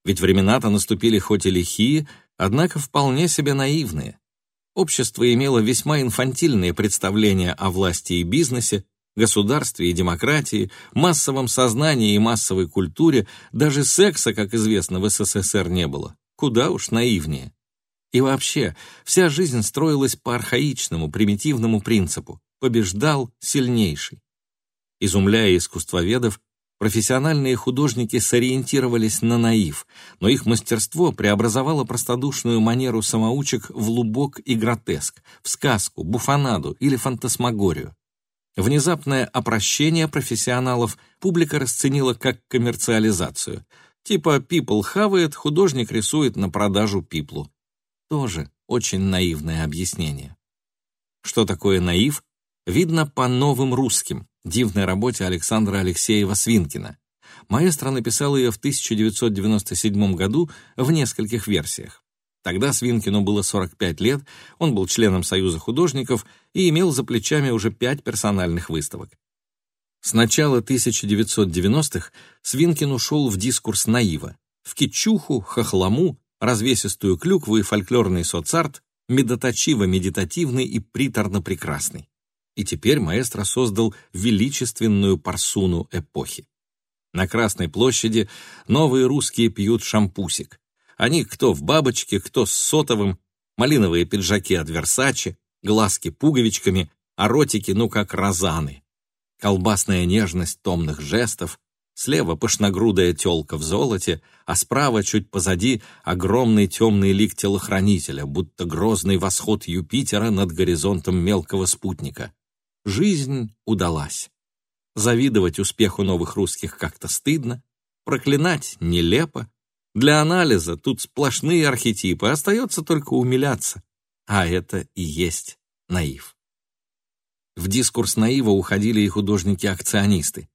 Ведь времена-то наступили хоть и лихие, однако вполне себе наивные. Общество имело весьма инфантильные представления о власти и бизнесе, государстве и демократии, массовом сознании и массовой культуре, даже секса, как известно, в СССР не было. Куда уж наивнее. И вообще, вся жизнь строилась по архаичному, примитивному принципу. Побеждал сильнейший. Изумляя искусствоведов, профессиональные художники сориентировались на наив, но их мастерство преобразовало простодушную манеру самоучек в лубок и гротеск, в сказку, буфанаду или фантасмагорию. Внезапное опрощение профессионалов публика расценила как коммерциализацию. Типа «пипл хавает», художник рисует на продажу пиплу. Тоже очень наивное объяснение. Что такое наив, видно по новым русским, дивной работе Александра Алексеева Свинкина. Маэстро написал ее в 1997 году в нескольких версиях. Тогда Свинкину было 45 лет, он был членом Союза художников и имел за плечами уже пять персональных выставок. С начала 1990-х Свинкин ушел в дискурс наива, в кичуху, хохлому, развесистую клюкву и фольклорный соцарт, медоточиво-медитативный и приторно-прекрасный. И теперь маэстро создал величественную парсуну эпохи. На Красной площади новые русские пьют шампусик. Они кто в бабочке, кто с сотовым, малиновые пиджаки от Версачи, глазки пуговичками, а ротики, ну как розаны. Колбасная нежность томных жестов, слева пышногрудая тёлка в золоте, а справа, чуть позади, огромный темный лик телохранителя, будто грозный восход Юпитера над горизонтом мелкого спутника. Жизнь удалась. Завидовать успеху новых русских как-то стыдно, проклинать нелепо. Для анализа тут сплошные архетипы, остается только умиляться. А это и есть наив. В дискурс наива уходили и художники-акционисты.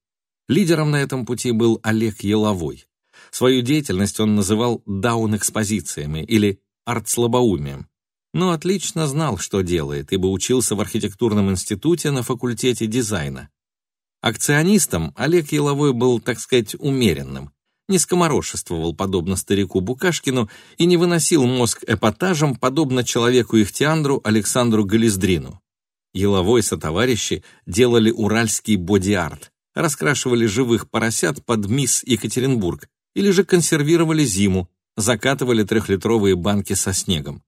Лидером на этом пути был Олег Еловой. Свою деятельность он называл даун-экспозициями или арт-слабоумием но отлично знал, что делает, ибо учился в архитектурном институте на факультете дизайна. Акционистом Олег Еловой был, так сказать, умеренным, не скоморошествовал, подобно старику Букашкину, и не выносил мозг эпатажем, подобно человеку-ихтиандру Александру Гализдрину. Еловой сотоварищи делали уральский боди-арт, раскрашивали живых поросят под мисс Екатеринбург или же консервировали зиму, закатывали трехлитровые банки со снегом.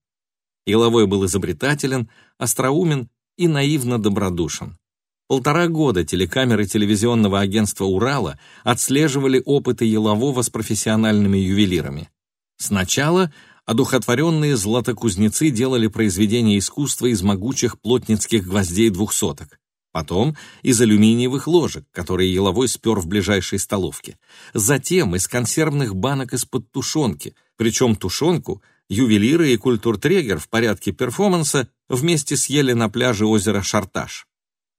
Иловой был изобретателен, остроумен и наивно добродушен. Полтора года телекамеры телевизионного агентства «Урала» отслеживали опыты Елового с профессиональными ювелирами. Сначала одухотворенные златокузнецы делали произведения искусства из могучих плотницких гвоздей двухсоток. Потом из алюминиевых ложек, которые Еловой спер в ближайшей столовке. Затем из консервных банок из-под тушенки, причем тушенку ювелиры и культуртрегер в порядке перформанса вместе съели на пляже озера Шарташ.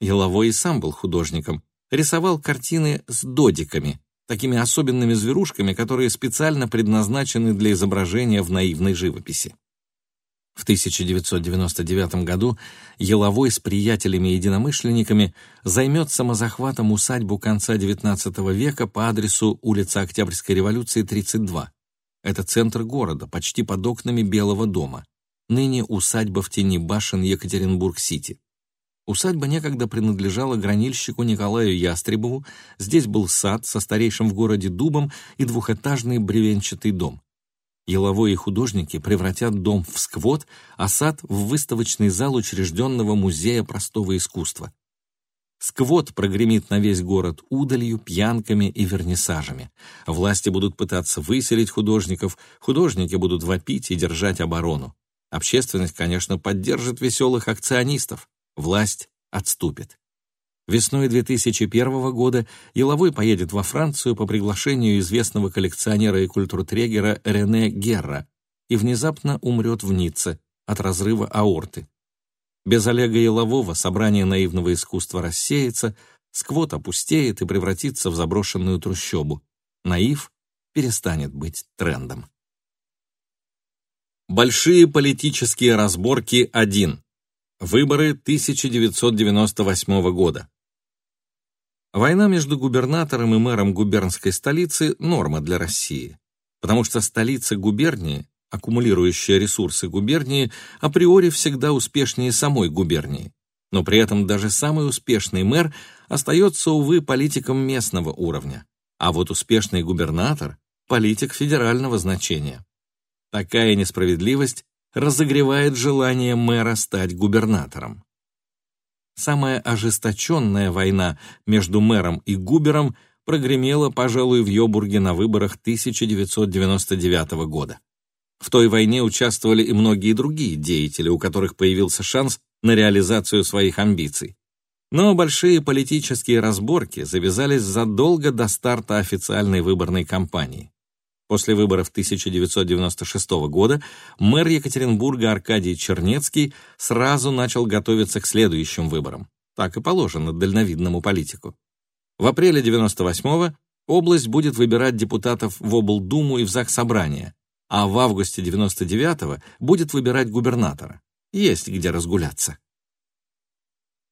Еловой и сам был художником, рисовал картины с додиками, такими особенными зверушками, которые специально предназначены для изображения в наивной живописи. В 1999 году Еловой с приятелями-единомышленниками займет самозахватом усадьбу конца XIX века по адресу улица Октябрьской революции, 32. Это центр города, почти под окнами Белого дома. Ныне усадьба в тени башен Екатеринбург-Сити. Усадьба некогда принадлежала гранильщику Николаю Ястребову, здесь был сад со старейшим в городе дубом и двухэтажный бревенчатый дом. Еловые художники превратят дом в сквот, а сад — в выставочный зал учрежденного музея простого искусства. Сквот прогремит на весь город удалью, пьянками и вернисажами. Власти будут пытаться выселить художников, художники будут вопить и держать оборону. Общественность, конечно, поддержит веселых акционистов. Власть отступит. Весной 2001 года Еловой поедет во Францию по приглашению известного коллекционера и культуртрегера Рене Герра и внезапно умрет в Ницце от разрыва аорты. Без Олега Елового собрание наивного искусства рассеется, сквот опустеет и превратится в заброшенную трущобу. Наив перестанет быть трендом. Большие политические разборки 1. Выборы 1998 года. Война между губернатором и мэром губернской столицы – норма для России, потому что столица губернии аккумулирующая ресурсы губернии, априори всегда успешнее самой губернии. Но при этом даже самый успешный мэр остается, увы, политиком местного уровня. А вот успешный губернатор – политик федерального значения. Такая несправедливость разогревает желание мэра стать губернатором. самая ожесточенная война между мэром и губером прогремела, пожалуй, в Йобурге на выборах 1999 года. В той войне участвовали и многие другие деятели, у которых появился шанс на реализацию своих амбиций. Но большие политические разборки завязались задолго до старта официальной выборной кампании. После выборов 1996 года мэр Екатеринбурга Аркадий Чернецкий сразу начал готовиться к следующим выборам. Так и положено дальновидному политику. В апреле 98-го область будет выбирать депутатов в облдуму и в Заксобрание, а в августе 99-го будет выбирать губернатора. Есть где разгуляться.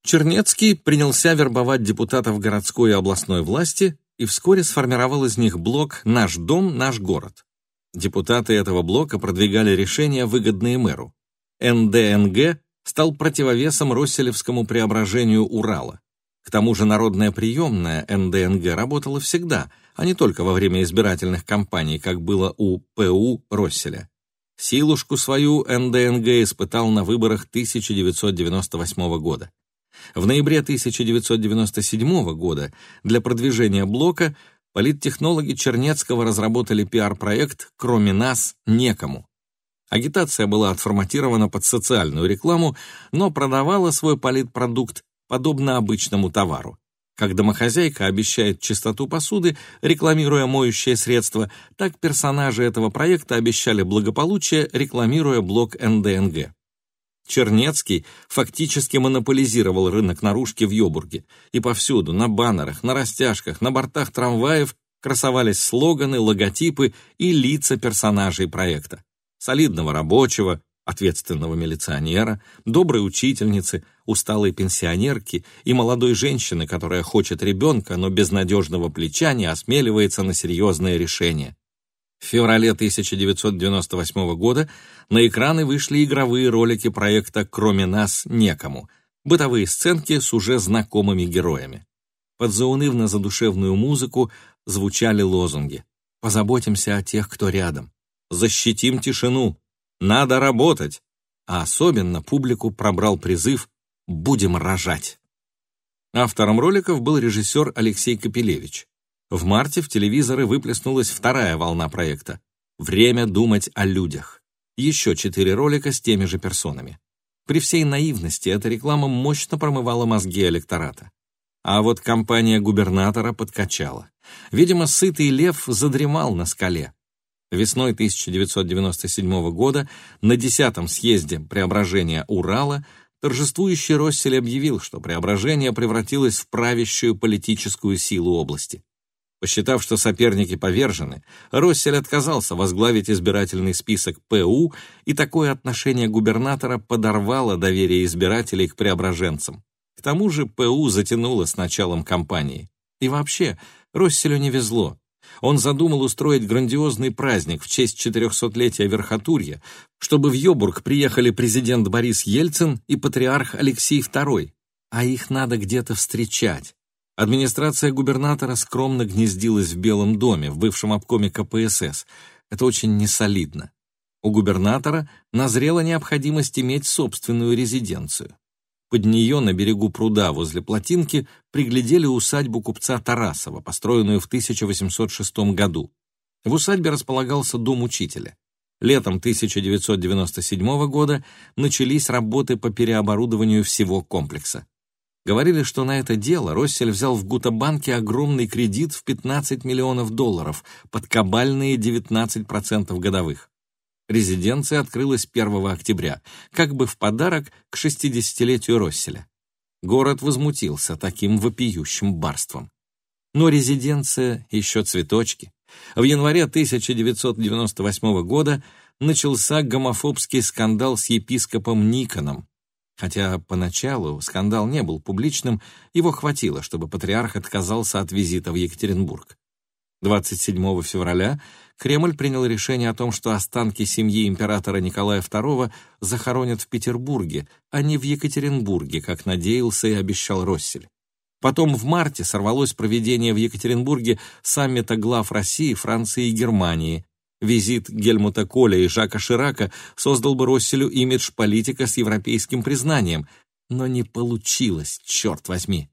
Чернецкий принялся вербовать депутатов городской и областной власти и вскоре сформировал из них блок «Наш дом, наш город». Депутаты этого блока продвигали решения, выгодные мэру. НДНГ стал противовесом Росселевскому преображению Урала. К тому же народная приемная НДНГ работала всегда, а не только во время избирательных кампаний, как было у ПУ Росселя. Силушку свою НДНГ испытал на выборах 1998 года. В ноябре 1997 года для продвижения блока политтехнологи Чернецкого разработали пиар-проект «Кроме нас некому». Агитация была отформатирована под социальную рекламу, но продавала свой политпродукт подобно обычному товару. Как домохозяйка обещает чистоту посуды, рекламируя моющее средство, так персонажи этого проекта обещали благополучие, рекламируя блок НДНГ. Чернецкий фактически монополизировал рынок наружки в Йобурге, и повсюду, на баннерах, на растяжках, на бортах трамваев красовались слоганы, логотипы и лица персонажей проекта. Солидного рабочего, ответственного милиционера, доброй учительницы, усталой пенсионерки и молодой женщины, которая хочет ребенка, но без надежного плеча не осмеливается на серьезные решения. В феврале 1998 года на экраны вышли игровые ролики проекта «Кроме нас некому», бытовые сценки с уже знакомыми героями. Под заунывно-задушевную музыку звучали лозунги «Позаботимся о тех, кто рядом», «Защитим тишину», «Надо работать», а особенно публику пробрал призыв «Будем рожать». Автором роликов был режиссер Алексей Капелевич. В марте в телевизоры выплеснулась вторая волна проекта «Время думать о людях». Еще четыре ролика с теми же персонами. При всей наивности эта реклама мощно промывала мозги электората. А вот компания губернатора подкачала. Видимо, сытый лев задремал на скале. Весной 1997 года на 10-м съезде преображения Урала торжествующий Россель объявил, что преображение превратилось в правящую политическую силу области. Посчитав, что соперники повержены, Россель отказался возглавить избирательный список ПУ, и такое отношение губернатора подорвало доверие избирателей к преображенцам. К тому же ПУ затянуло с началом кампании. И вообще, Росселю не везло. Он задумал устроить грандиозный праздник в честь 400-летия Верхотурья, чтобы в Йобург приехали президент Борис Ельцин и патриарх Алексей II, а их надо где-то встречать. Администрация губернатора скромно гнездилась в Белом доме, в бывшем обкоме КПСС. Это очень несолидно. У губернатора назрела необходимость иметь собственную резиденцию. Под нее на берегу пруда возле плотинки приглядели усадьбу купца Тарасова, построенную в 1806 году. В усадьбе располагался дом учителя. Летом 1997 года начались работы по переоборудованию всего комплекса. Говорили, что на это дело Россель взял в Гутабанке огромный кредит в 15 миллионов долларов под кабальные 19% годовых. Резиденция открылась 1 октября, как бы в подарок к 60-летию Росселя. Город возмутился таким вопиющим барством. Но резиденция еще цветочки. В январе 1998 года начался гомофобский скандал с епископом Никоном, Хотя поначалу скандал не был публичным, его хватило, чтобы патриарх отказался от визита в Екатеринбург. 27 февраля Кремль принял решение о том, что останки семьи императора Николая II захоронят в Петербурге, а не в Екатеринбурге, как надеялся и обещал Россель. Потом в марте сорвалось проведение в Екатеринбурге саммита глав России, Франции и Германии, Визит Гельмута Коля и Жака Ширака создал бы Росселю имидж политика с европейским признанием, но не получилось, черт возьми.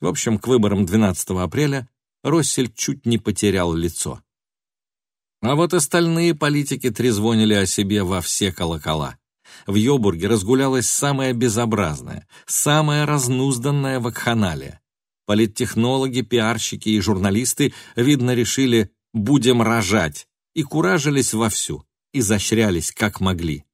В общем, к выборам 12 апреля Россель чуть не потерял лицо. А вот остальные политики трезвонили о себе во все колокола. В Йобурге разгулялась самая безобразная, самая разнузданная вакханалия. Политтехнологи, пиарщики и журналисты, видно, решили «будем рожать» и куражились вовсю, изощрялись как могли.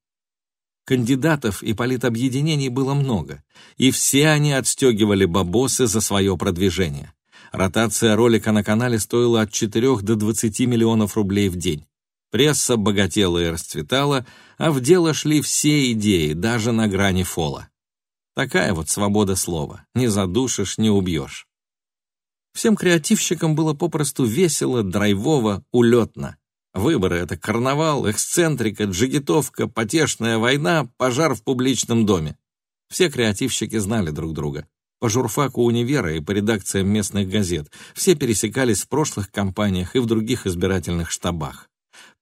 Кандидатов и политобъединений было много, и все они отстегивали бабосы за свое продвижение. Ротация ролика на канале стоила от 4 до 20 миллионов рублей в день. Пресса богатела и расцветала, а в дело шли все идеи, даже на грани фола. Такая вот свобода слова. Не задушишь, не убьешь. Всем креативщикам было попросту весело, драйвово, улетно. Выборы — это карнавал, эксцентрика, джигитовка, потешная война, пожар в публичном доме. Все креативщики знали друг друга. По журфаку универа и по редакциям местных газет. Все пересекались в прошлых кампаниях и в других избирательных штабах.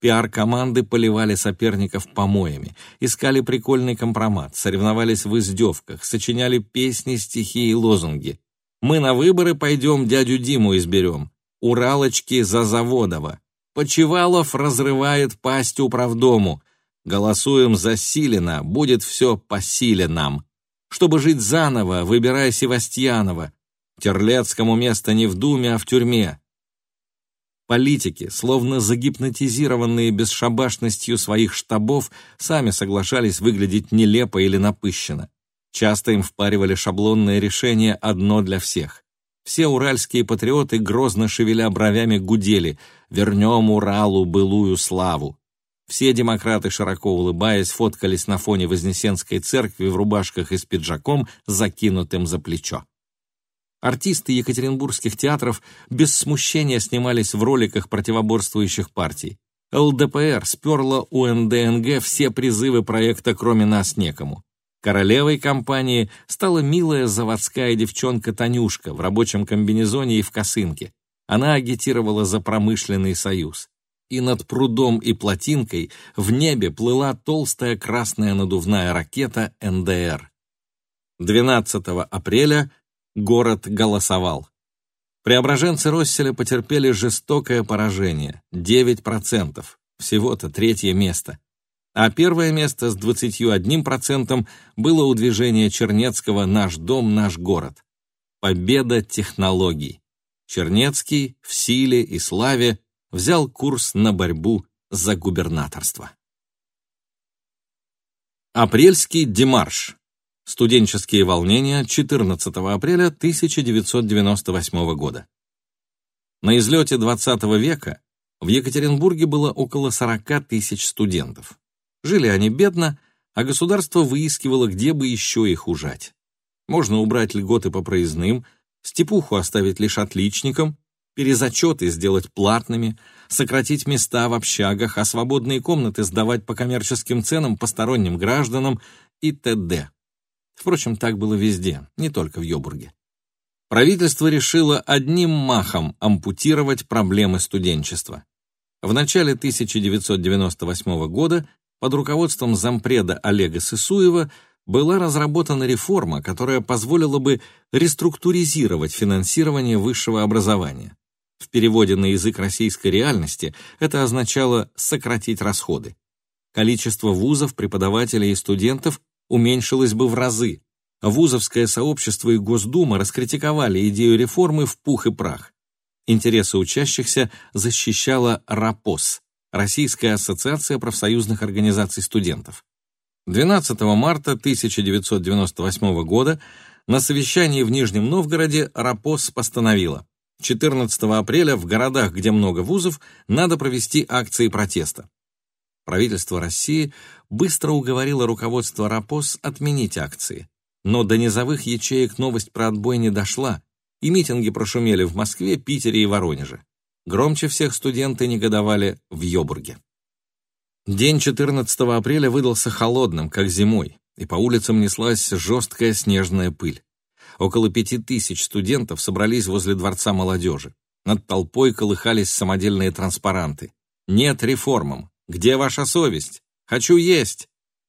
Пиар-команды поливали соперников помоями, искали прикольный компромат, соревновались в издевках, сочиняли песни, стихи и лозунги. «Мы на выборы пойдем дядю Диму изберем», «Уралочки за Заводова», «Почевалов разрывает пасть управдому», «Голосуем за Силина, будет все по силе нам», «Чтобы жить заново, выбирай Севастьянова», «Терлецкому место не в Думе, а в тюрьме», Политики, словно загипнотизированные бесшабашностью своих штабов, сами соглашались выглядеть нелепо или напыщенно. Часто им впаривали шаблонное решение одно для всех. Все уральские патриоты, грозно шевеля бровями, гудели «Вернем Уралу былую славу». Все демократы, широко улыбаясь, фоткались на фоне Вознесенской церкви в рубашках и с пиджаком, закинутым за плечо. Артисты екатеринбургских театров без смущения снимались в роликах противоборствующих партий. ЛДПР сперла у НДНГ все призывы проекта «Кроме нас некому». Королевой компании стала милая заводская девчонка Танюшка в рабочем комбинезоне и в косынке. Она агитировала за промышленный союз. И над прудом и плотинкой в небе плыла толстая красная надувная ракета НДР. 12 апреля Город голосовал. Преображенцы Росселя потерпели жестокое поражение – 9%, всего-то третье место. А первое место с 21% было у движения Чернецкого «Наш дом, наш город». Победа технологий. Чернецкий в силе и славе взял курс на борьбу за губернаторство. Апрельский демарш. Студенческие волнения 14 апреля 1998 года. На излете XX века в Екатеринбурге было около 40 тысяч студентов. Жили они бедно, а государство выискивало, где бы еще их ужать. Можно убрать льготы по проездным, степуху оставить лишь отличникам, перезачеты сделать платными, сократить места в общагах, а свободные комнаты сдавать по коммерческим ценам посторонним гражданам и т.д. Впрочем, так было везде, не только в Йобурге. Правительство решило одним махом ампутировать проблемы студенчества. В начале 1998 года под руководством зампреда Олега Сысуева была разработана реформа, которая позволила бы реструктуризировать финансирование высшего образования. В переводе на язык российской реальности это означало сократить расходы. Количество вузов, преподавателей и студентов уменьшилось бы в разы. Вузовское сообщество и Госдума раскритиковали идею реформы в пух и прах. Интересы учащихся защищала РАПОС, Российская ассоциация профсоюзных организаций студентов. 12 марта 1998 года на совещании в Нижнем Новгороде РАПОС постановила, 14 апреля в городах, где много вузов, надо провести акции протеста. Правительство России быстро уговорило руководство РАПОС отменить акции. Но до низовых ячеек новость про отбой не дошла, и митинги прошумели в Москве, Питере и Воронеже. Громче всех студенты негодовали в Йобурге. День 14 апреля выдался холодным, как зимой, и по улицам неслась жесткая снежная пыль. Около пяти тысяч студентов собрались возле Дворца молодежи. Над толпой колыхались самодельные транспаранты. «Нет реформам! Где ваша совесть? Хочу есть!»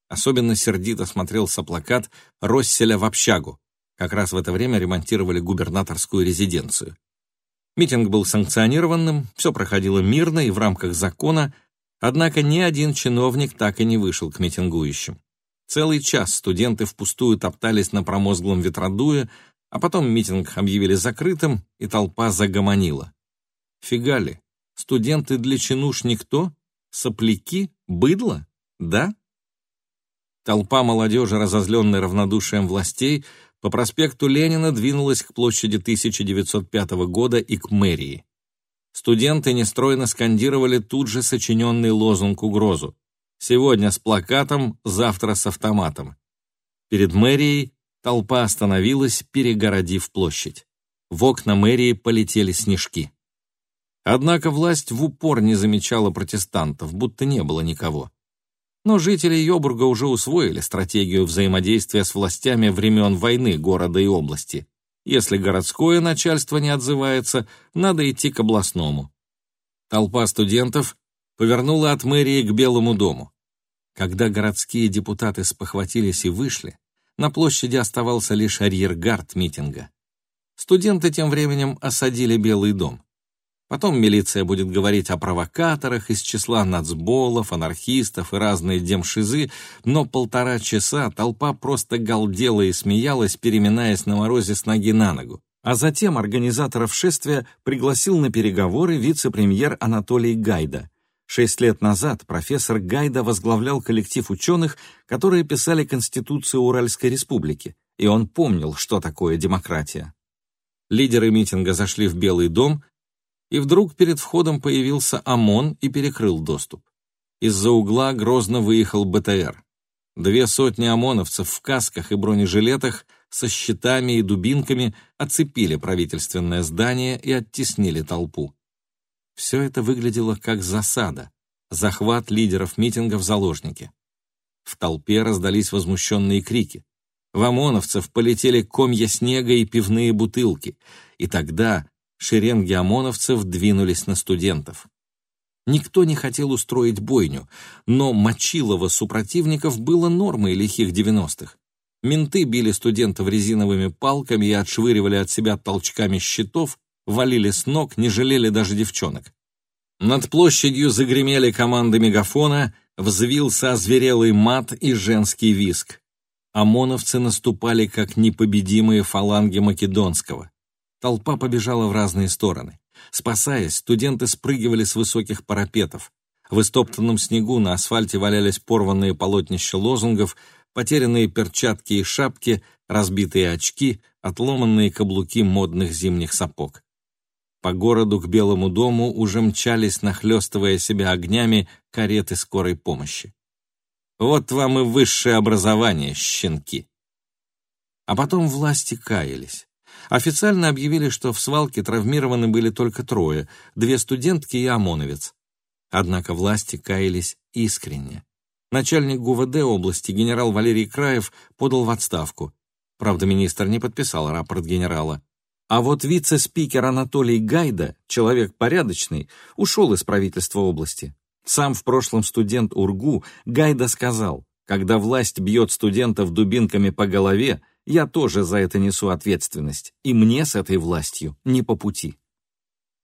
Особенно сердито смотрелся плакат «Росселя в общагу». Как раз в это время ремонтировали губернаторскую резиденцию. Митинг был санкционированным, все проходило мирно и в рамках закона, однако ни один чиновник так и не вышел к митингующим. Целый час студенты впустую топтались на промозглом ветродуе, а потом митинг объявили закрытым, и толпа загомонила. Фигали, студенты для чинуш никто? Сопляки? Быдло? Да? Толпа молодежи, разозленная равнодушием властей, по проспекту Ленина двинулась к площади 1905 года и к мэрии. Студенты нестройно скандировали тут же сочиненный лозунг угрозу. Сегодня с плакатом, завтра с автоматом. Перед мэрией толпа остановилась, перегородив площадь. В окна мэрии полетели снежки. Однако власть в упор не замечала протестантов, будто не было никого. Но жители Йобурга уже усвоили стратегию взаимодействия с властями времен войны города и области. Если городское начальство не отзывается, надо идти к областному. Толпа студентов повернула от мэрии к Белому дому. Когда городские депутаты спохватились и вышли, на площади оставался лишь арьергард митинга. Студенты тем временем осадили Белый дом. Потом милиция будет говорить о провокаторах из числа нацболов, анархистов и разные демшизы, но полтора часа толпа просто галдела и смеялась, переминаясь на морозе с ноги на ногу. А затем организаторов шествия пригласил на переговоры вице-премьер Анатолий Гайда. Шесть лет назад профессор Гайда возглавлял коллектив ученых, которые писали Конституцию Уральской Республики, и он помнил, что такое демократия. Лидеры митинга зашли в Белый дом, и вдруг перед входом появился ОМОН и перекрыл доступ. Из-за угла грозно выехал БТР. Две сотни ОМОНовцев в касках и бронежилетах со щитами и дубинками оцепили правительственное здание и оттеснили толпу. Все это выглядело как засада, захват лидеров митинга в заложники. В толпе раздались возмущенные крики. В ОМОНовцев полетели комья снега и пивные бутылки, и тогда шеренги ОМОНовцев двинулись на студентов. Никто не хотел устроить бойню, но мочилово супротивников было нормой лихих девяностых. Менты били студентов резиновыми палками и отшвыривали от себя толчками щитов, валили с ног, не жалели даже девчонок. Над площадью загремели команды мегафона, взвился озверелый мат и женский виск. ОМОНовцы наступали, как непобедимые фаланги Македонского. Толпа побежала в разные стороны. Спасаясь, студенты спрыгивали с высоких парапетов. В истоптанном снегу на асфальте валялись порванные полотнища лозунгов, потерянные перчатки и шапки, разбитые очки, отломанные каблуки модных зимних сапог. По городу к Белому дому уже мчались, нахлестывая себя огнями, кареты скорой помощи. Вот вам и высшее образование, щенки. А потом власти каялись. Официально объявили, что в свалке травмированы были только трое, две студентки и ОМОНовец. Однако власти каялись искренне. Начальник ГУВД области генерал Валерий Краев подал в отставку. Правда, министр не подписал рапорт генерала. А вот вице-спикер Анатолий Гайда, человек порядочный, ушел из правительства области. Сам в прошлом студент УРГУ Гайда сказал, когда власть бьет студентов дубинками по голове, я тоже за это несу ответственность, и мне с этой властью не по пути.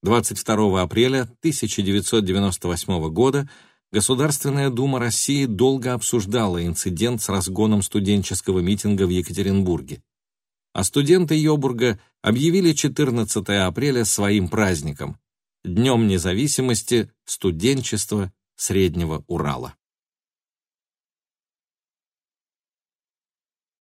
22 апреля 1998 года Государственная дума России долго обсуждала инцидент с разгоном студенческого митинга в Екатеринбурге. А студенты Йобурга объявили 14 апреля своим праздником – Днем независимости студенчества Среднего Урала.